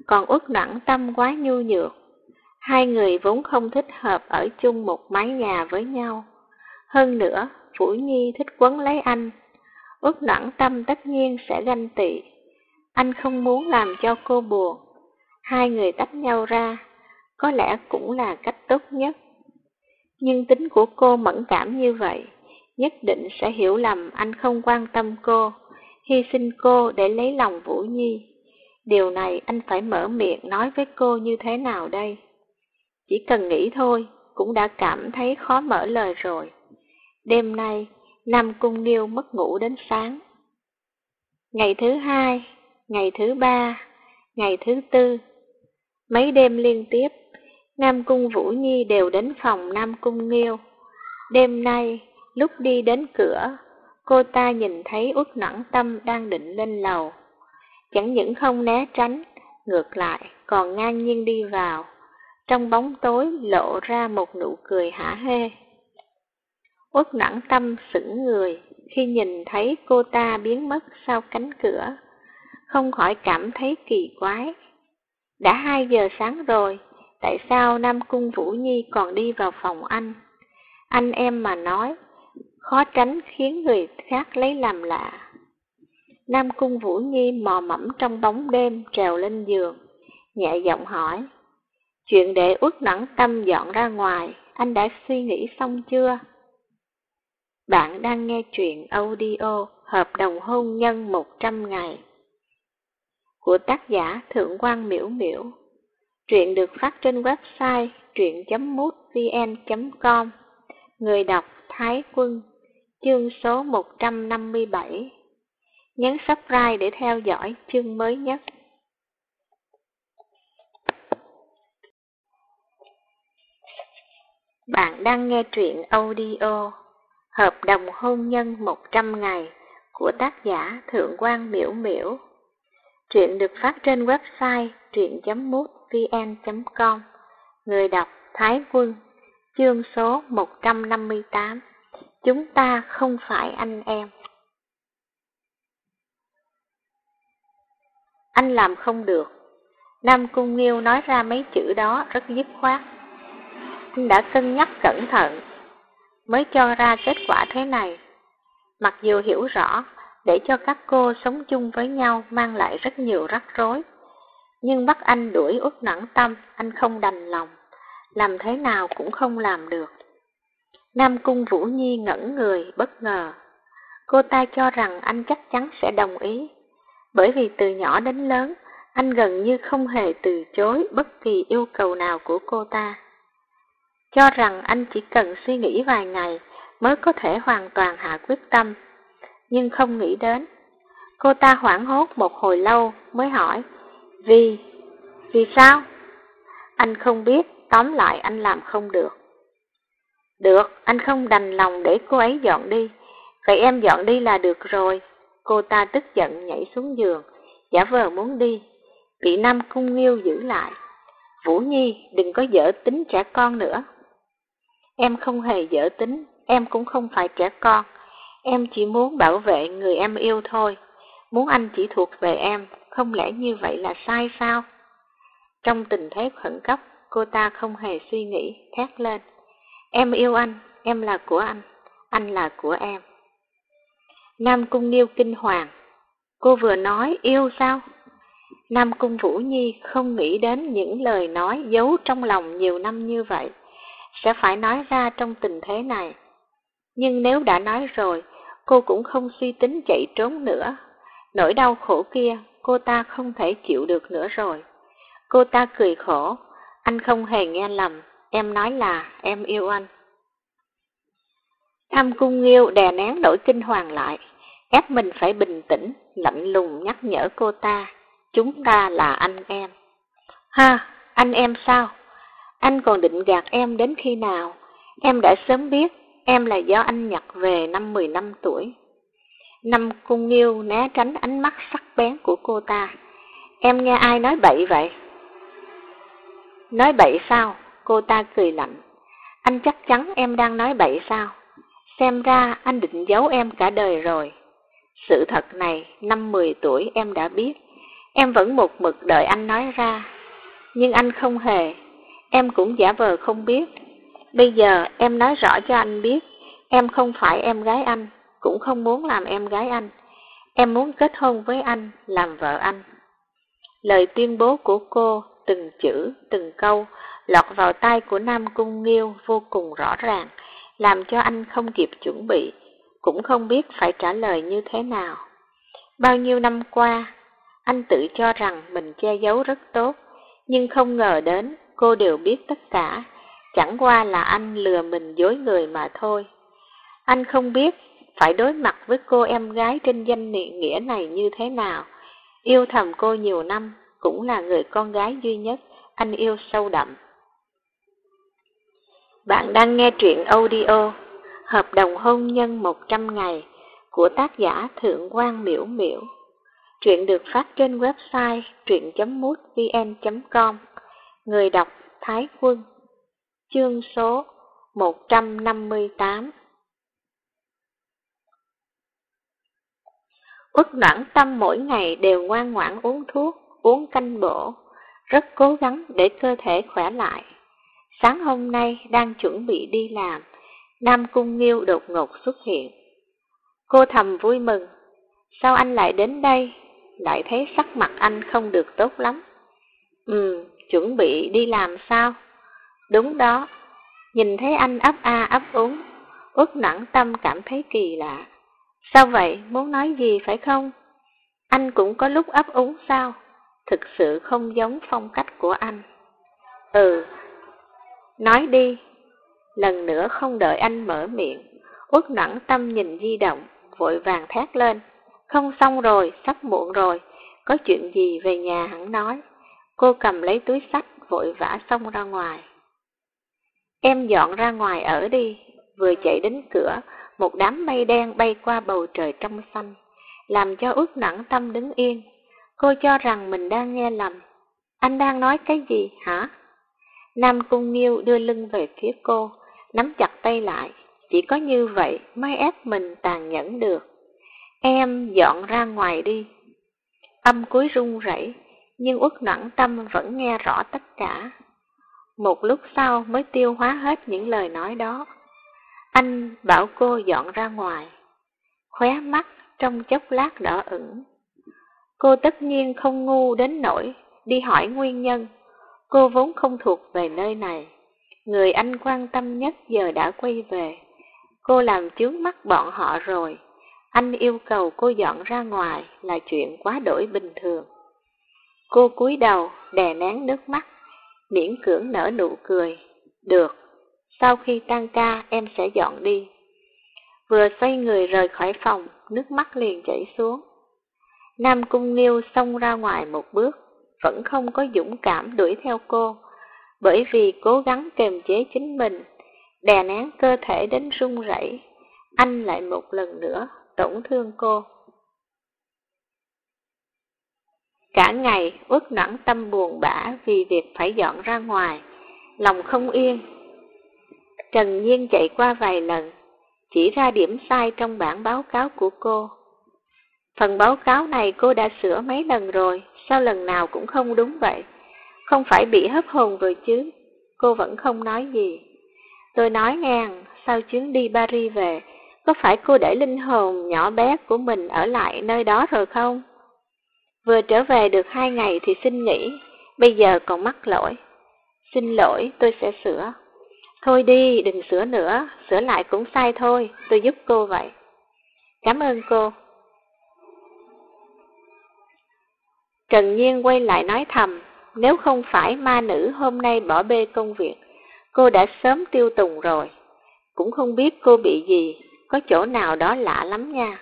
còn uất noãn tâm quá nhu nhược. Hai người vốn không thích hợp ở chung một mái nhà với nhau. Hơn nữa, Vũ Nhi thích quấn lấy anh. Uất noãn tâm tất nhiên sẽ ganh tị. Anh không muốn làm cho cô buồn. Hai người tách nhau ra, có lẽ cũng là cách tốt nhất. Nhưng tính của cô mẫn cảm như vậy, nhất định sẽ hiểu lầm anh không quan tâm cô, hy sinh cô để lấy lòng Vũ Nhi. Điều này anh phải mở miệng nói với cô như thế nào đây? Chỉ cần nghĩ thôi, cũng đã cảm thấy khó mở lời rồi. Đêm nay, Nam Cung Nghiêu mất ngủ đến sáng. Ngày thứ hai, ngày thứ ba, ngày thứ tư, mấy đêm liên tiếp, Nam Cung Vũ Nhi đều đến phòng Nam Cung Nghiêu. Đêm nay, Lúc đi đến cửa, cô ta nhìn thấy Uất Noãn Tâm đang định lên lầu. Chẳng những không né tránh, ngược lại còn ngang nhiên đi vào. Trong bóng tối lộ ra một nụ cười hả hê. Uất Noãn Tâm sững người khi nhìn thấy cô ta biến mất sau cánh cửa, không khỏi cảm thấy kỳ quái. Đã hai giờ sáng rồi, tại sao Nam Cung Vũ Nhi còn đi vào phòng anh? Anh em mà nói, khó tránh khiến người khác lấy làm lạ. Nam Cung Vũ Nhi mò mẫm trong bóng đêm trèo lên giường, nhẹ giọng hỏi. Chuyện để uất nẵng tâm dọn ra ngoài, anh đã suy nghĩ xong chưa? Bạn đang nghe truyện audio Hợp đồng hôn nhân 100 ngày của tác giả Thượng quan Miễu Miễu. Truyện được phát trên website truyện.mútvn.com Người đọc Thái Quân Chương số 157 Nhấn subscribe để theo dõi chương mới nhất. Bạn đang nghe truyện audio Hợp đồng hôn nhân 100 ngày của tác giả Thượng quan Miễu Miễu. Truyện được phát trên website truyện.mútvn.com Người đọc Thái Quân, Chương số 158 Chúng ta không phải anh em. Anh làm không được. Nam Cung Nghiêu nói ra mấy chữ đó rất dứt khoát. Anh đã cân nhắc cẩn thận Mới cho ra kết quả thế này. Mặc dù hiểu rõ để cho các cô sống chung với nhau mang lại rất nhiều rắc rối. Nhưng bắt anh đuổi uất nặng tâm, anh không đành lòng, làm thế nào cũng không làm được. Nam Cung Vũ Nhi ngẩn người, bất ngờ. Cô ta cho rằng anh chắc chắn sẽ đồng ý, bởi vì từ nhỏ đến lớn, anh gần như không hề từ chối bất kỳ yêu cầu nào của cô ta. Cho rằng anh chỉ cần suy nghĩ vài ngày mới có thể hoàn toàn hạ quyết tâm nhưng không nghĩ đến. Cô ta hoảng hốt một hồi lâu mới hỏi, vì, vì sao? Anh không biết, tóm lại anh làm không được. Được, anh không đành lòng để cô ấy dọn đi, vậy em dọn đi là được rồi. Cô ta tức giận nhảy xuống giường, giả vờ muốn đi, bị Nam Cung Nghiêu giữ lại. Vũ Nhi, đừng có dở tính trẻ con nữa. Em không hề dở tính, em cũng không phải trẻ con. Em chỉ muốn bảo vệ người em yêu thôi, muốn anh chỉ thuộc về em, không lẽ như vậy là sai sao? Trong tình thế khẩn cấp, cô ta không hề suy nghĩ, thét lên. Em yêu anh, em là của anh, anh là của em. Nam Cung Nghiêu kinh hoàng. Cô vừa nói yêu sao? Nam Cung Vũ Nhi không nghĩ đến những lời nói giấu trong lòng nhiều năm như vậy, sẽ phải nói ra trong tình thế này. Nhưng nếu đã nói rồi, cô cũng không suy tính chạy trốn nữa. Nỗi đau khổ kia, cô ta không thể chịu được nữa rồi. Cô ta cười khổ, anh không hề nghe lầm, em nói là em yêu anh. Tham cung nghiêu đè nén nỗi kinh hoàng lại, ép mình phải bình tĩnh, lạnh lùng nhắc nhở cô ta, chúng ta là anh em. Ha, anh em sao? Anh còn định gạt em đến khi nào? Em đã sớm biết Em là do anh nhặt về năm 15 tuổi. Năm cung nghiêu né tránh ánh mắt sắc bén của cô ta. Em nghe ai nói bậy vậy? Nói bậy sao? Cô ta cười lạnh. Anh chắc chắn em đang nói bậy sao? Xem ra anh định giấu em cả đời rồi. Sự thật này, năm 10 tuổi em đã biết. Em vẫn một mực đợi anh nói ra. Nhưng anh không hề. Em cũng giả vờ không biết. Bây giờ em nói rõ cho anh biết, em không phải em gái anh, cũng không muốn làm em gái anh. Em muốn kết hôn với anh, làm vợ anh. Lời tuyên bố của cô, từng chữ, từng câu, lọt vào tai của Nam Cung Nghiêu vô cùng rõ ràng, làm cho anh không kịp chuẩn bị, cũng không biết phải trả lời như thế nào. Bao nhiêu năm qua, anh tự cho rằng mình che giấu rất tốt, nhưng không ngờ đến cô đều biết tất cả, chẳng qua là anh lừa mình dối người mà thôi. Anh không biết phải đối mặt với cô em gái trên danh nghĩa này như thế nào. Yêu thầm cô nhiều năm, cũng là người con gái duy nhất anh yêu sâu đậm. Bạn đang nghe truyện audio Hợp đồng hôn nhân 100 ngày của tác giả Thượng quan Miễu Miễu. Truyện được phát trên website truyện.mútvn.com. Người đọc Thái Quân. Chương số 158 Uất noãn tâm mỗi ngày đều ngoan ngoãn uống thuốc, uống canh bổ, rất cố gắng để cơ thể khỏe lại. Sáng hôm nay đang chuẩn bị đi làm, Nam Cung Nghiêu đột ngột xuất hiện. Cô thầm vui mừng, sao anh lại đến đây, lại thấy sắc mặt anh không được tốt lắm. Ừ, chuẩn bị đi làm sao? Đúng đó, nhìn thấy anh ấp a ấp úng, út nặng tâm cảm thấy kỳ lạ. Sao vậy, muốn nói gì phải không? Anh cũng có lúc ấp úng sao? Thực sự không giống phong cách của anh. Ừ, nói đi. Lần nữa không đợi anh mở miệng, uất nặng tâm nhìn di động, vội vàng thét lên. Không xong rồi, sắp muộn rồi, có chuyện gì về nhà hẳn nói. Cô cầm lấy túi sách, vội vã xông ra ngoài. Em dọn ra ngoài ở đi, vừa chạy đến cửa, một đám mây đen bay qua bầu trời trong xanh, làm cho ước nặng tâm đứng yên. Cô cho rằng mình đang nghe lầm. Anh đang nói cái gì hả? Nam Cung Nghiêu đưa lưng về phía cô, nắm chặt tay lại. Chỉ có như vậy mới ép mình tàn nhẫn được. Em dọn ra ngoài đi. Âm cuối run rẩy, nhưng uất nặng tâm vẫn nghe rõ tất cả. Một lúc sau mới tiêu hóa hết những lời nói đó. Anh bảo cô dọn ra ngoài. Khóe mắt trong chốc lát đỏ ửng. Cô tất nhiên không ngu đến nỗi đi hỏi nguyên nhân. Cô vốn không thuộc về nơi này. Người anh quan tâm nhất giờ đã quay về. Cô làm chướng mắt bọn họ rồi. Anh yêu cầu cô dọn ra ngoài là chuyện quá đổi bình thường. Cô cúi đầu, đè nén nước mắt, miễn cưỡng nở nụ cười. Được, sau khi tan ca em sẽ dọn đi. Vừa xoay người rời khỏi phòng, nước mắt liền chảy xuống. Nam Cung Nghiêu xông ra ngoài một bước, vẫn không có dũng cảm đuổi theo cô, bởi vì cố gắng kềm chế chính mình, đè nén cơ thể đến run rẩy, anh lại một lần nữa tổn thương cô. Cả ngày, uất nặng tâm buồn bã vì việc phải dọn ra ngoài, lòng không yên. Trần Nhiên chạy qua vài lần, chỉ ra điểm sai trong bản báo cáo của cô. Phần báo cáo này cô đã sửa mấy lần rồi, sao lần nào cũng không đúng vậy? Không phải bị hấp hồn rồi chứ? Cô vẫn không nói gì. Tôi nói ngang, sau chuyến đi Paris về, có phải cô để linh hồn nhỏ bé của mình ở lại nơi đó rồi không? Vừa trở về được hai ngày thì xin nghỉ, bây giờ còn mắc lỗi. Xin lỗi, tôi sẽ sửa. Thôi đi, đừng sửa nữa, sửa lại cũng sai thôi, tôi giúp cô vậy. Cảm ơn cô. Trần Nhiên quay lại nói thầm, nếu không phải ma nữ hôm nay bỏ bê công việc, cô đã sớm tiêu tùng rồi. Cũng không biết cô bị gì, có chỗ nào đó lạ lắm nha.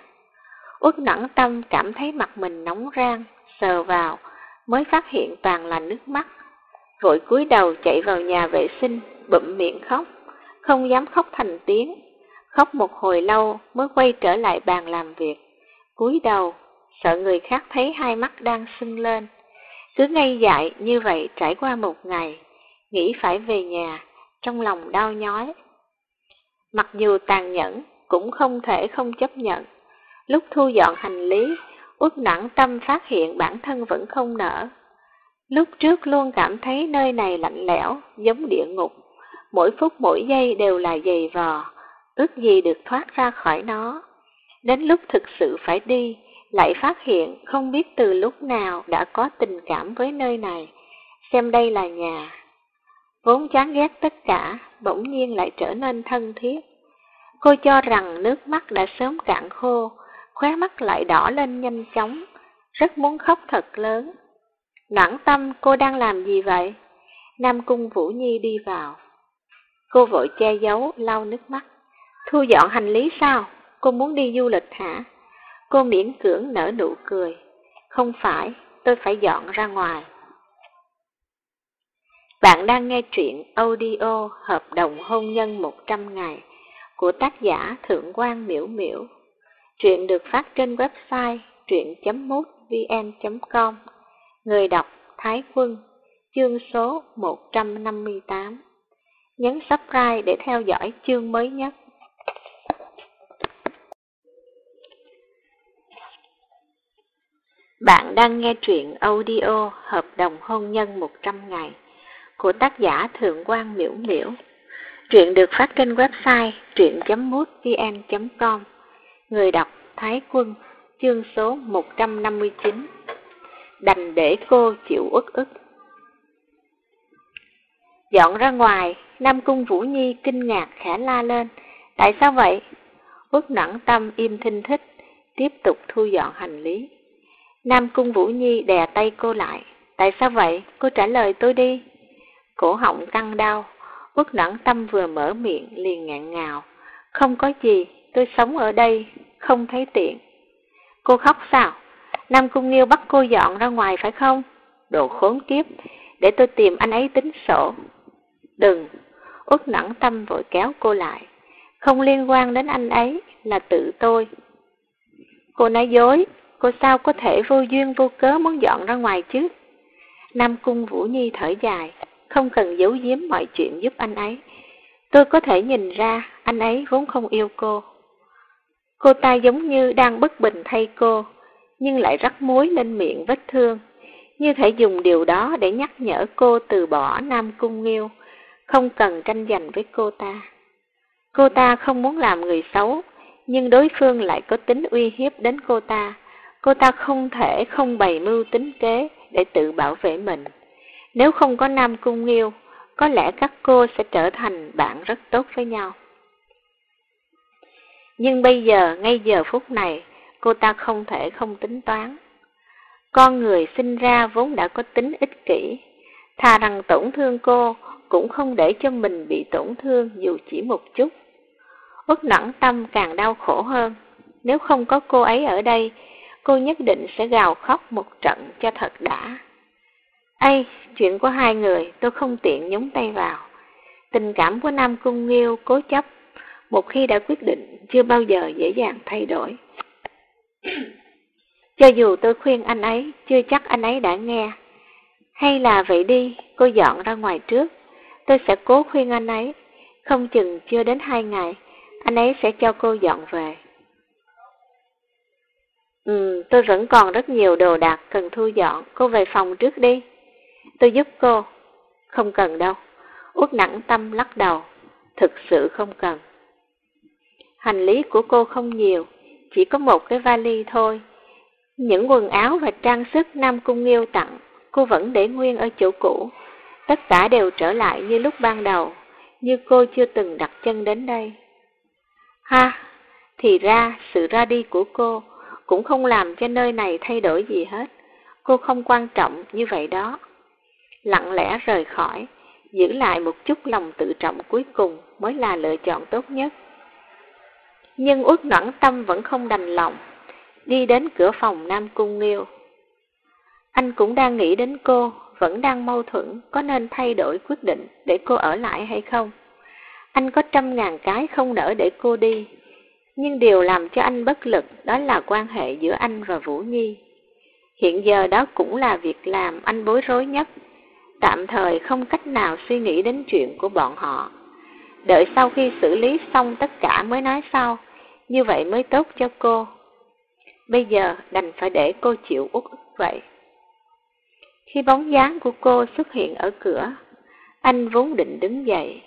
Uất nẵng tâm cảm thấy mặt mình nóng rang, sờ vào, mới phát hiện toàn là nước mắt. Vội cúi đầu chạy vào nhà vệ sinh, bụm miệng khóc, không dám khóc thành tiếng. Khóc một hồi lâu mới quay trở lại bàn làm việc. cúi đầu, sợ người khác thấy hai mắt đang sưng lên. Cứ ngây dại như vậy trải qua một ngày, nghĩ phải về nhà, trong lòng đau nhói. Mặc dù tàn nhẫn, cũng không thể không chấp nhận. Lúc thu dọn hành lý, Út nặng tâm phát hiện bản thân vẫn không nở. Lúc trước luôn cảm thấy nơi này lạnh lẽo, giống địa ngục. Mỗi phút mỗi giây đều là dày vò, ước gì được thoát ra khỏi nó. Đến lúc thực sự phải đi, lại phát hiện không biết từ lúc nào đã có tình cảm với nơi này, xem đây là nhà. Vốn chán ghét tất cả, bỗng nhiên lại trở nên thân thiết. Cô cho rằng nước mắt đã sớm cạn khô, khóe mắt lại đỏ lên nhanh chóng, rất muốn khóc thật lớn. Noãn tâm, cô đang làm gì vậy? Nam Cung Vũ Nhi đi vào. Cô vội che giấu, lau nước mắt. Thu dọn hành lý sao? Cô muốn đi du lịch hả? Cô miễn cưỡng nở nụ cười. Không phải, tôi phải dọn ra ngoài. Bạn đang nghe truyện audio hợp đồng hôn nhân 100 ngày của tác giả Thượng quan Miễu Miễu. Truyện được phát trên website truyện.mútvn.com. Người đọc Thái Quân, chương số 158. Nhấn subscribe để theo dõi chương mới nhất. Bạn đang nghe truyện audio Hợp đồng hôn nhân 100 ngày của tác giả Thượng quan Miễu Miễu. Truyện được phát trên website truyện.mútvn.com Người đọc Thái Quân Chương số 159 Đành để cô chịu uất ức. Dọn ra ngoài, Nam Cung Vũ Nhi kinh ngạc khẽ la lên. Tại sao vậy? Uất nặng tâm im thinh thích Tiếp tục thu dọn hành lý. Nam Cung Vũ Nhi đè tay cô lại Tại sao vậy? Cô trả lời tôi đi Cổ họng căng đau Uất nặng tâm vừa mở miệng liền ngạn ngào. Không có gì, tôi sống ở đây, không thấy tiện. Cô khóc sao? Nam Cung Nghiêu bắt cô dọn ra ngoài phải không? Đồ khốn kiếp, để tôi tìm anh ấy tính sổ. Đừng, Uất nặng tâm vội kéo cô lại. Không liên quan đến anh ấy, là tự tôi. Cô nói dối, cô sao có thể vô duyên vô cớ muốn dọn ra ngoài chứ? Nam Cung Vũ Nhi thở dài, không cần giấu giếm mọi chuyện giúp anh ấy. Tôi có thể nhìn ra anh ấy vốn không yêu cô. Cô ta giống như đang bất bình thay cô, nhưng lại rắc muối lên miệng vết thương, như thể dùng điều đó để nhắc nhở cô từ bỏ Nam Cung Nghiêu, không cần tranh giành với cô ta. Cô ta không muốn làm người xấu, nhưng đối phương lại có tính uy hiếp đến cô ta. Cô ta không thể không bày mưu tính kế để tự bảo vệ mình. Nếu không có Nam Cung Nghiêu, có lẽ các cô sẽ trở thành bạn rất tốt với nhau. Nhưng bây giờ, ngay giờ phút này, cô ta không thể không tính toán. Con người sinh ra vốn đã có tính ích kỷ, thà rằng tổn thương cô cũng không để cho mình bị tổn thương dù chỉ một chút. uất nẵng tâm càng đau khổ hơn, nếu không có cô ấy ở đây, cô nhất định sẽ gào khóc một trận cho thật đã. Ây, chuyện của hai người tôi không tiện nhúng tay vào. Tình cảm của Nam Cung Nghiêu cố chấp, một khi đã quyết định chưa bao giờ dễ dàng thay đổi. <clears throat> Cho dù tôi khuyên anh ấy, chưa chắc anh ấy đã nghe. Hay là vậy đi, cô dọn ra ngoài trước. Tôi sẽ cố khuyên anh ấy, không chừng chưa đến hai ngày, anh ấy sẽ cho cô dọn về. Ừ, tôi vẫn còn rất nhiều đồ đạc cần thu dọn, cô về phòng trước đi. Tôi giúp cô. Không cần đâu. Út nặng tâm lắc đầu. Thực sự không cần. Hành lý của cô không nhiều, chỉ có một cái vali thôi. Những quần áo và trang sức Nam Cung Nghiêu tặng, cô vẫn để nguyên ở chỗ cũ. Tất cả đều trở lại như lúc ban đầu, như cô chưa từng đặt chân đến đây. Ha, thì ra sự ra đi của cô cũng không làm cho nơi này thay đổi gì hết. Cô không quan trọng như vậy đó lặng lẽ rời khỏi, giữ lại một chút lòng tự trọng cuối cùng mới là lựa chọn tốt nhất. Nhưng uất noãn tâm vẫn không đành lòng, đi đến cửa phòng Nam Cung Nghiêu. Anh cũng đang nghĩ đến cô, vẫn đang mâu thuẫn có nên thay đổi quyết định để cô ở lại hay không. Anh có trăm ngàn cái không nỡ để cô đi, nhưng điều làm cho anh bất lực đó là quan hệ giữa anh và Vũ Nhi. Hiện giờ đó cũng là việc làm anh bối rối nhất tạm thời không cách nào suy nghĩ đến chuyện của bọn họ. Đợi sau khi xử lý xong tất cả mới nói sau, như vậy mới tốt cho cô. Bây giờ đành phải để cô chịu út ức vậy. Khi bóng dáng của cô xuất hiện ở cửa, anh vốn định đứng dậy,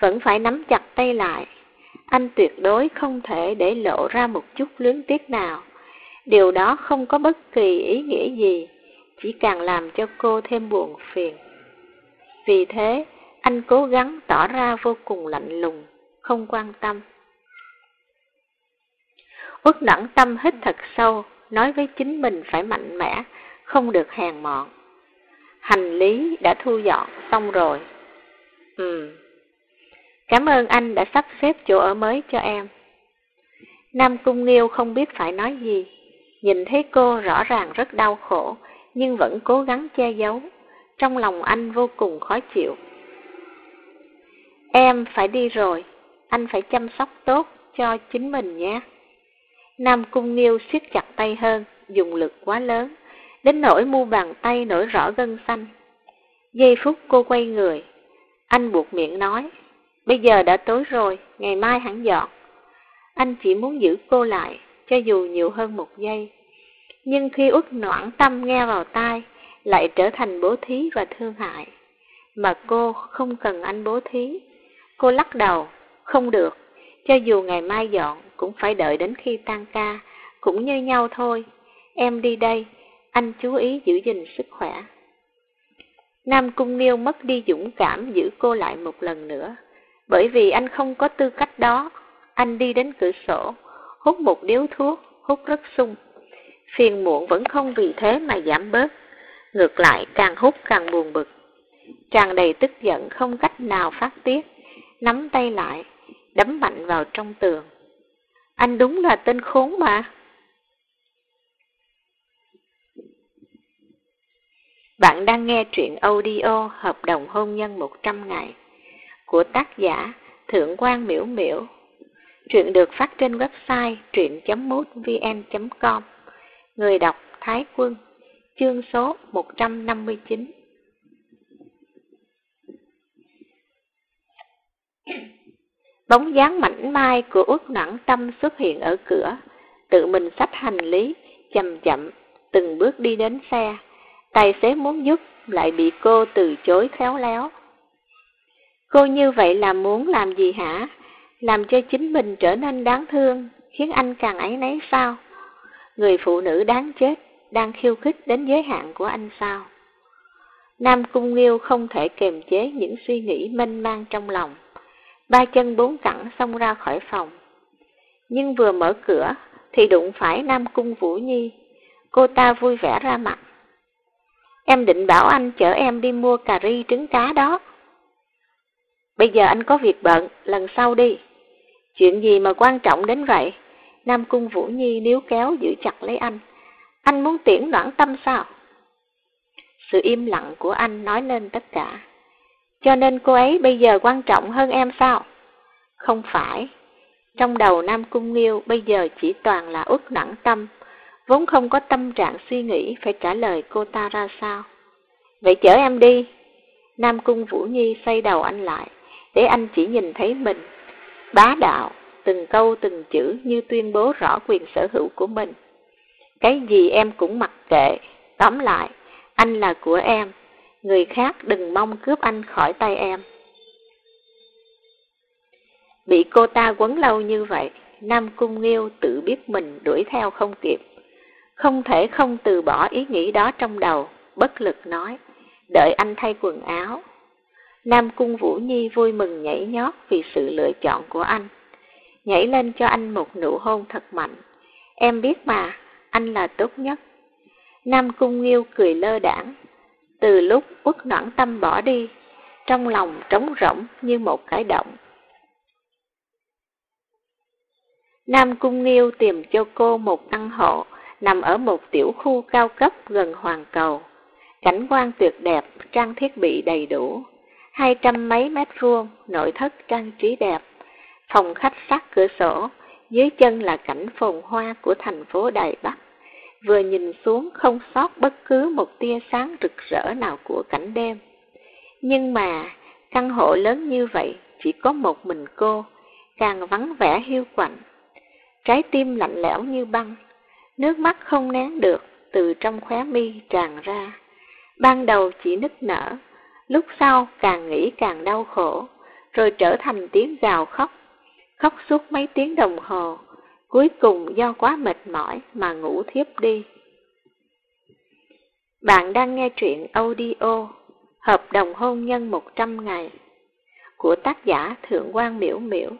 vẫn phải nắm chặt tay lại. Anh tuyệt đối không thể để lộ ra một chút luyến tiếc nào. Điều đó không có bất kỳ ý nghĩa gì, chỉ càng làm cho cô thêm buồn phiền. Vì thế, anh cố gắng tỏ ra vô cùng lạnh lùng, không quan tâm. Uất nẵng tâm hít thật sâu, nói với chính mình phải mạnh mẽ, không được hèn mọn. Hành lý đã thu dọn xong rồi. Ừ, cảm ơn anh đã sắp xếp chỗ ở mới cho em. Nam Cung Nghiêu không biết phải nói gì, nhìn thấy cô rõ ràng rất đau khổ, nhưng vẫn cố gắng che giấu trong lòng anh vô cùng khó chịu. Em phải đi rồi, anh phải chăm sóc tốt cho chính mình nhé. Nam Cung Nghiêu siết chặt tay hơn, dùng lực quá lớn, đến nỗi mu bàn tay nổi rõ gân xanh. Giây phút cô quay người, anh buộc miệng nói, bây giờ đã tối rồi, ngày mai hẳn dọn. Anh chỉ muốn giữ cô lại, cho dù nhiều hơn một giây. Nhưng khi út noãn tâm nghe vào tai, lại trở thành bố thí và thương hại. Mà cô không cần anh bố thí. Cô lắc đầu, không được, cho dù ngày mai dọn cũng phải đợi đến khi tan ca, cũng như nhau thôi. Em đi đây, anh chú ý giữ gìn sức khỏe. Nam Cung Nghiêu mất đi dũng cảm giữ cô lại một lần nữa, bởi vì anh không có tư cách đó. Anh đi đến cửa sổ, hút một điếu thuốc, hút rất sung. Phiền muộn vẫn không vì thế mà giảm bớt, ngược lại càng hút càng buồn bực. Tràn đầy tức giận không cách nào phát tiết, nắm tay lại, đấm mạnh vào trong tường. Anh đúng là tên khốn mà. Bạn đang nghe truyện audio Hợp đồng hôn nhân 100 ngày của tác giả Thượng quan Miễu Miễu. Truyện được phát trên website truyện.mútvn.com Người đọc Thái Quân Chương số 159 Bóng dáng mảnh mai của út nặng tâm xuất hiện ở cửa, tự mình xách hành lý, chậm chậm, từng bước đi đến xe. Tài xế muốn giúp, lại bị cô từ chối khéo léo. Cô như vậy là muốn làm gì hả? Làm cho chính mình trở nên đáng thương, khiến anh càng ấy nấy sao? Người phụ nữ đáng chết, đang khiêu khích đến giới hạn của anh sao? Nam Cung Nghiêu không thể kềm chế những suy nghĩ mênh mang trong lòng ba chân bốn cẳng xông ra khỏi phòng. Nhưng vừa mở cửa thì đụng phải Nam Cung Vũ Nhi. Cô ta vui vẻ ra mặt. Em định bảo anh chở em đi mua cà ri trứng cá đó. Bây giờ anh có việc bận, lần sau đi. Chuyện gì mà quan trọng đến vậy? Nam Cung Vũ Nhi níu kéo giữ chặt lấy anh. Anh muốn tiễn noãn tâm sao? Sự im lặng của anh nói lên tất cả. Cho nên cô ấy bây giờ quan trọng hơn em sao? Không phải. Trong đầu Nam Cung Nghiêu bây giờ chỉ toàn là ước nặng tâm, vốn không có tâm trạng suy nghĩ phải trả lời cô ta ra sao. Vậy chở em đi. Nam Cung Vũ Nhi xoay đầu anh lại, để anh chỉ nhìn thấy mình. Bá đạo, từng câu từng chữ như tuyên bố rõ quyền sở hữu của mình. Cái gì em cũng mặc kệ, tóm lại, anh là của em, người khác đừng mong cướp anh khỏi tay em. Bị cô ta quấn lâu như vậy, Nam Cung Nghiêu tự biết mình đuổi theo không kịp. Không thể không từ bỏ ý nghĩ đó trong đầu, bất lực nói, đợi anh thay quần áo. Nam Cung Vũ Nhi vui mừng nhảy nhót vì sự lựa chọn của anh. Nhảy lên cho anh một nụ hôn thật mạnh. Em biết mà, anh là tốt nhất. Nam Cung Nghiêu cười lơ đảng, từ lúc uất noãn tâm bỏ đi, trong lòng trống rỗng như một cái động. Nam Cung Nghiêu tìm cho cô một căn hộ nằm ở một tiểu khu cao cấp gần Hoàng Cầu. Cảnh quan tuyệt đẹp, trang thiết bị đầy đủ, hai trăm mấy mét vuông, nội thất trang trí đẹp, phòng khách sát cửa sổ, dưới chân là cảnh phồn hoa của thành phố Đài Bắc vừa nhìn xuống không sót bất cứ một tia sáng rực rỡ nào của cảnh đêm. Nhưng mà, căn hộ lớn như vậy chỉ có một mình cô, càng vắng vẻ hiu quạnh. Trái tim lạnh lẽo như băng, nước mắt không nén được từ trong khóe mi tràn ra. Ban đầu chỉ nức nở, lúc sau càng nghĩ càng đau khổ, rồi trở thành tiếng gào khóc, khóc suốt mấy tiếng đồng hồ, cuối cùng do quá mệt mỏi mà ngủ thiếp đi. Bạn đang nghe truyện audio Hợp đồng hôn nhân 100 ngày của tác giả Thượng quan Miễu Miễu.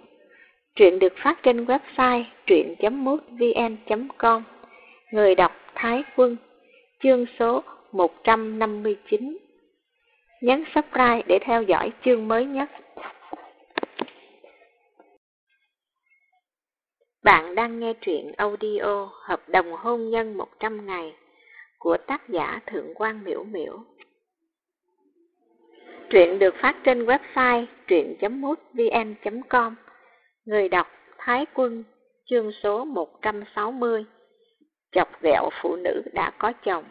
Truyện được phát trên website truyện.mútvn.com Người đọc Thái Quân Chương số 159 Nhấn subscribe để theo dõi chương mới nhất. Bạn đang nghe truyện audio Hợp đồng hôn nhân 100 ngày của tác giả Thượng quan Miễu Miễu. Truyện được phát trên website truyện.mútvn.com Người đọc Thái Quân, chương số 160 Chọc ghẹo phụ nữ đã có chồng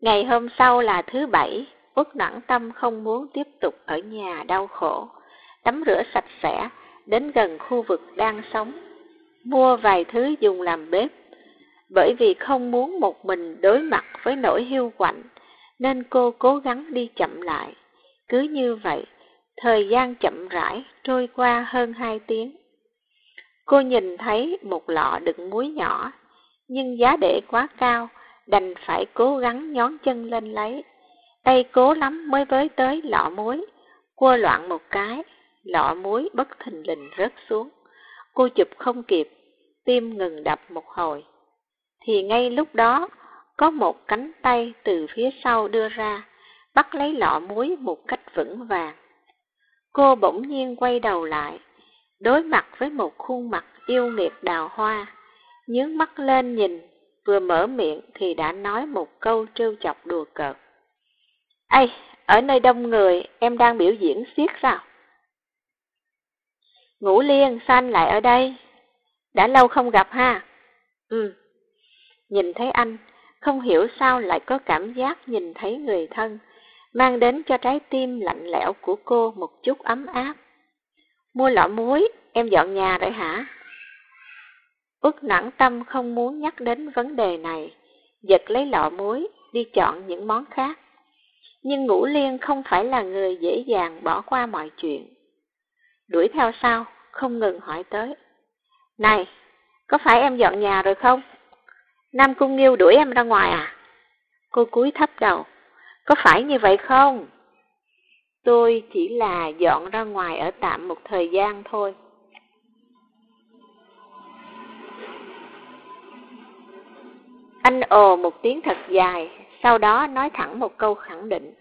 Ngày hôm sau là thứ bảy, Út Noãn Tâm không muốn tiếp tục ở nhà đau khổ, tắm rửa sạch sẽ, đến gần khu vực đang sống, mua vài thứ dùng làm bếp. Bởi vì không muốn một mình đối mặt với nỗi hiu quạnh, nên cô cố gắng đi chậm lại. Cứ như vậy, thời gian chậm rãi trôi qua hơn hai tiếng. Cô nhìn thấy một lọ đựng muối nhỏ, nhưng giá để quá cao, đành phải cố gắng nhón chân lên lấy. Tay cố lắm mới với tới lọ muối, cua loạn một cái, lọ muối bất thình lình rớt xuống. Cô chụp không kịp, tim ngừng đập một hồi. Thì ngay lúc đó, có một cánh tay từ phía sau đưa ra, bắt lấy lọ muối một cách vững vàng. Cô bỗng nhiên quay đầu lại, đối mặt với một khuôn mặt yêu nghiệt đào hoa, nhướng mắt lên nhìn, vừa mở miệng thì đã nói một câu trêu chọc đùa cợt. Ây, ở nơi đông người, em đang biểu diễn siết sao? Ngũ Liên, sanh lại ở đây? Đã lâu không gặp ha? Ừ. Nhìn thấy anh, không hiểu sao lại có cảm giác nhìn thấy người thân, mang đến cho trái tim lạnh lẽo của cô một chút ấm áp. Mua lọ muối, em dọn nhà rồi hả? Út nản tâm không muốn nhắc đến vấn đề này, giật lấy lọ muối, đi chọn những món khác. Nhưng Ngũ Liên không phải là người dễ dàng bỏ qua mọi chuyện. Đuổi theo sau, không ngừng hỏi tới. Này, có phải em dọn nhà rồi không? Nam Cung Nghiêu đuổi em ra ngoài à? Cô cúi thấp đầu. Có phải như vậy không? Tôi chỉ là dọn ra ngoài ở tạm một thời gian thôi. Anh ồ một tiếng thật dài, sau đó nói thẳng một câu khẳng định.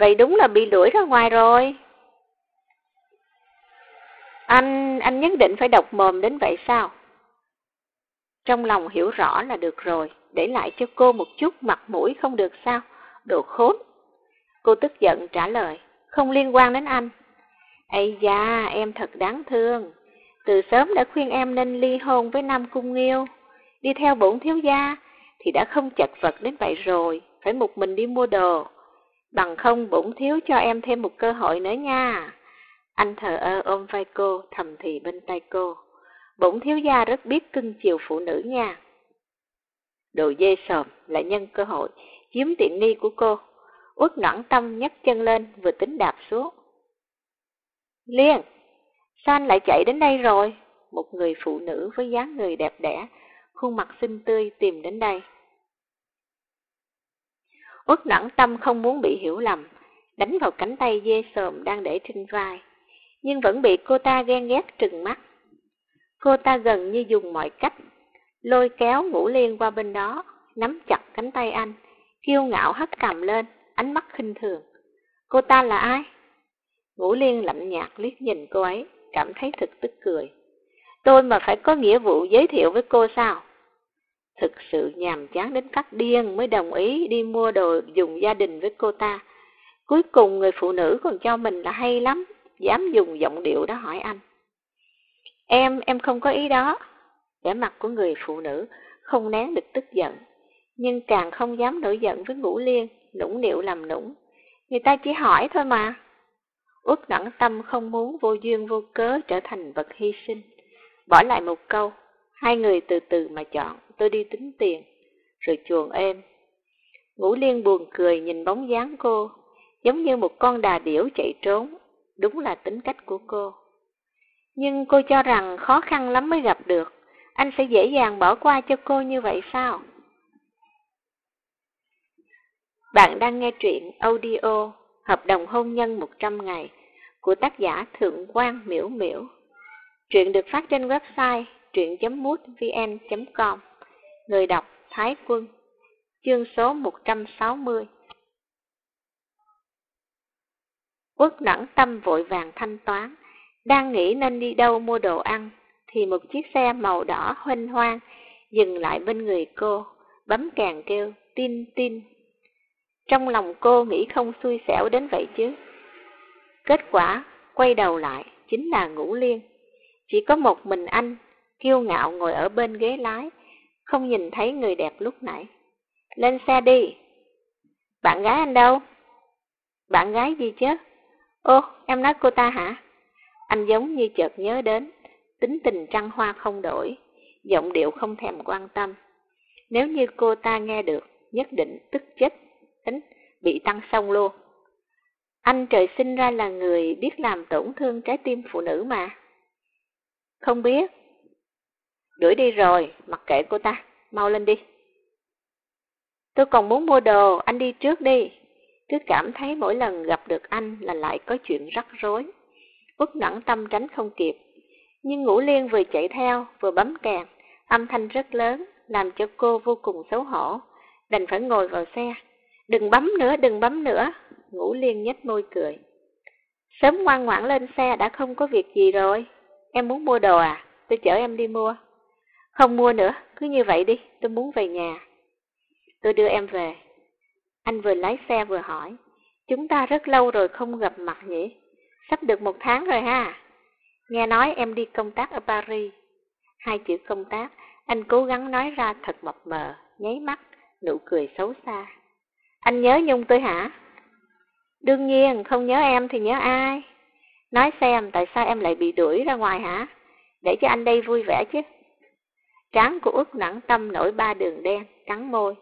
Vậy đúng là bị đuổi ra ngoài rồi. Anh, anh nhất định phải độc mồm đến vậy sao? Trong lòng hiểu rõ là được rồi, để lại cho cô một chút mặt mũi không được sao? Đồ khốn! Cô tức giận trả lời, không liên quan đến anh. Ây da, em thật đáng thương. Từ sớm đã khuyên em nên ly hôn với Nam Cung Nghiêu. Đi theo bổn thiếu gia thì đã không chật vật đến vậy rồi, phải một mình đi mua đồ. Bằng không bổn thiếu cho em thêm một cơ hội nữa nha. Anh thờ ơ ôm vai cô, thầm thì bên tay cô. Bổn thiếu gia rất biết cưng chiều phụ nữ nha. Đồ dê sòm lại nhân cơ hội, chiếm tiện nghi của cô. Uất noãn tâm nhấc chân lên, vừa tính đạp xuống. Liên, sao anh lại chạy đến đây rồi? Một người phụ nữ với dáng người đẹp đẽ, khuôn mặt xinh tươi tìm đến đây. Uất noãn tâm không muốn bị hiểu lầm, đánh vào cánh tay dê sờm đang để trên vai, nhưng vẫn bị cô ta ghen ghét trừng mắt. Cô ta gần như dùng mọi cách, lôi kéo ngũ liên qua bên đó, nắm chặt cánh tay anh, kiêu ngạo hất cầm lên, ánh mắt khinh thường. Cô ta là ai? Ngũ liên lạnh nhạt liếc nhìn cô ấy, cảm thấy thật tức cười. Tôi mà phải có nghĩa vụ giới thiệu với cô sao? Thực sự nhàm chán đến phát điên mới đồng ý đi mua đồ dùng gia đình với cô ta. Cuối cùng người phụ nữ còn cho mình là hay lắm, dám dùng giọng điệu đó hỏi anh. Em, em không có ý đó. Vẻ mặt của người phụ nữ không nén được tức giận, nhưng càng không dám nổi giận với ngũ liên, nũng nịu làm nũng. Người ta chỉ hỏi thôi mà. Út nặng tâm không muốn vô duyên vô cớ trở thành vật hy sinh. Bỏ lại một câu, hai người từ từ mà chọn, tôi đi tính tiền, rồi chuồn êm. Ngũ liên buồn cười nhìn bóng dáng cô, giống như một con đà điểu chạy trốn, đúng là tính cách của cô. Nhưng cô cho rằng khó khăn lắm mới gặp được, anh sẽ dễ dàng bỏ qua cho cô như vậy sao? Bạn đang nghe truyện audio Hợp đồng hôn nhân 100 ngày của tác giả Thượng quan Miễu Miễu. Truyện được phát trên website truyện.mútvn.com Người đọc Thái Quân Chương số 160 Quốc nẫn tâm vội vàng thanh toán đang nghĩ nên đi đâu mua đồ ăn, thì một chiếc xe màu đỏ huênh hoang dừng lại bên người cô, bấm càng kêu, tin tin. Trong lòng cô nghĩ không xui xẻo đến vậy chứ. Kết quả, quay đầu lại, chính là Ngũ Liên. Chỉ có một mình anh, kiêu ngạo ngồi ở bên ghế lái, không nhìn thấy người đẹp lúc nãy. Lên xe đi. Bạn gái anh đâu? Bạn gái gì chứ? Ô, em nói cô ta hả? Anh giống như chợt nhớ đến, tính tình trăng hoa không đổi, giọng điệu không thèm quan tâm. Nếu như cô ta nghe được, nhất định tức chết, tính bị tăng sông luôn. Anh trời sinh ra là người biết làm tổn thương trái tim phụ nữ mà. Không biết. Đuổi đi rồi, mặc kệ cô ta, mau lên đi. Tôi còn muốn mua đồ, anh đi trước đi. Cứ cảm thấy mỗi lần gặp được anh là lại có chuyện rắc rối. Út nặng tâm tránh không kịp. Nhưng ngũ liên vừa chạy theo, vừa bấm kèn, âm thanh rất lớn, làm cho cô vô cùng xấu hổ, đành phải ngồi vào xe. Đừng bấm nữa, đừng bấm nữa. Ngũ liên nhếch môi cười. Sớm ngoan ngoãn lên xe đã không có việc gì rồi. Em muốn mua đồ à? Tôi chở em đi mua. Không mua nữa, cứ như vậy đi, tôi muốn về nhà. Tôi đưa em về. Anh vừa lái xe vừa hỏi. Chúng ta rất lâu rồi không gặp mặt nhỉ? Sắp được một tháng rồi ha. Nghe nói em đi công tác ở Paris. Hai chữ công tác, anh cố gắng nói ra thật mập mờ, nháy mắt, nụ cười xấu xa. Anh nhớ Nhung tôi hả? Đương nhiên, không nhớ em thì nhớ ai? Nói xem tại sao em lại bị đuổi ra ngoài hả? Để cho anh đây vui vẻ chứ. Trán của út nặng tâm nổi ba đường đen, cắn môi.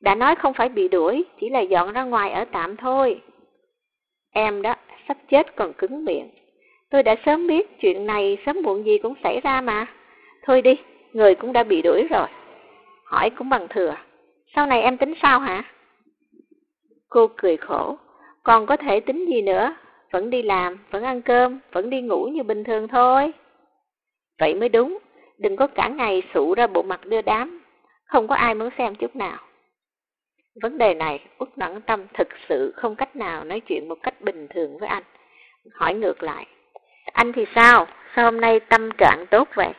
Đã nói không phải bị đuổi, chỉ là dọn ra ngoài ở tạm thôi. Em đó, sắp chết còn cứng miệng. Tôi đã sớm biết chuyện này sớm muộn gì cũng xảy ra mà. Thôi đi, người cũng đã bị đuổi rồi. Hỏi cũng bằng thừa. Sau này em tính sao hả? Cô cười khổ. Còn có thể tính gì nữa? Vẫn đi làm, vẫn ăn cơm, vẫn đi ngủ như bình thường thôi. Vậy mới đúng. Đừng có cả ngày sụ ra bộ mặt đưa đám. Không có ai muốn xem chút nào. Vấn đề này, Út Noãn Tâm thực sự không cách nào nói chuyện một cách bình thường với anh. Hỏi ngược lại, anh thì sao? Sao hôm nay tâm trạng tốt vậy?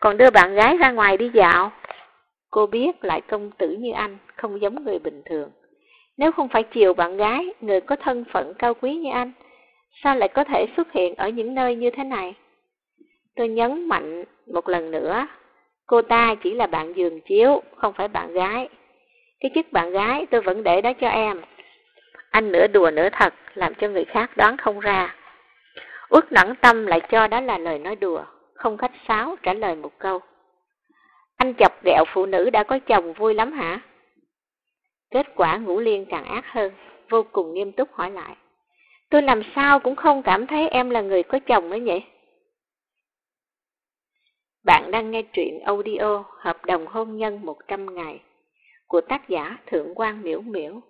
Còn đưa bạn gái ra ngoài đi dạo? Cô biết lại công tử như anh, không giống người bình thường. Nếu không phải chiều bạn gái, người có thân phận cao quý như anh, sao lại có thể xuất hiện ở những nơi như thế này? Tôi nhấn mạnh một lần nữa, cô ta chỉ là bạn giường chiếu, không phải bạn gái. Cái chức bạn gái tôi vẫn để đó cho em. Anh nửa đùa nửa thật, làm cho người khác đoán không ra. uất nặng tâm lại cho đó là lời nói đùa, không khách sáo trả lời một câu. Anh chọc ghẹo phụ nữ đã có chồng vui lắm hả? Kết quả ngũ liên càng ác hơn, vô cùng nghiêm túc hỏi lại. Tôi làm sao cũng không cảm thấy em là người có chồng ấy nhỉ? Bạn đang nghe truyện audio Hợp đồng hôn nhân 100 ngày của tác giả Thượng quan Miễu Miễu.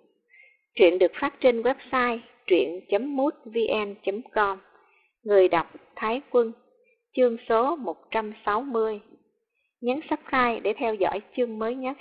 Truyện được phát trên website truyện.mútvn.com Người đọc Thái Quân, Chương số 160 Nhấn subscribe để theo dõi chương mới nhất.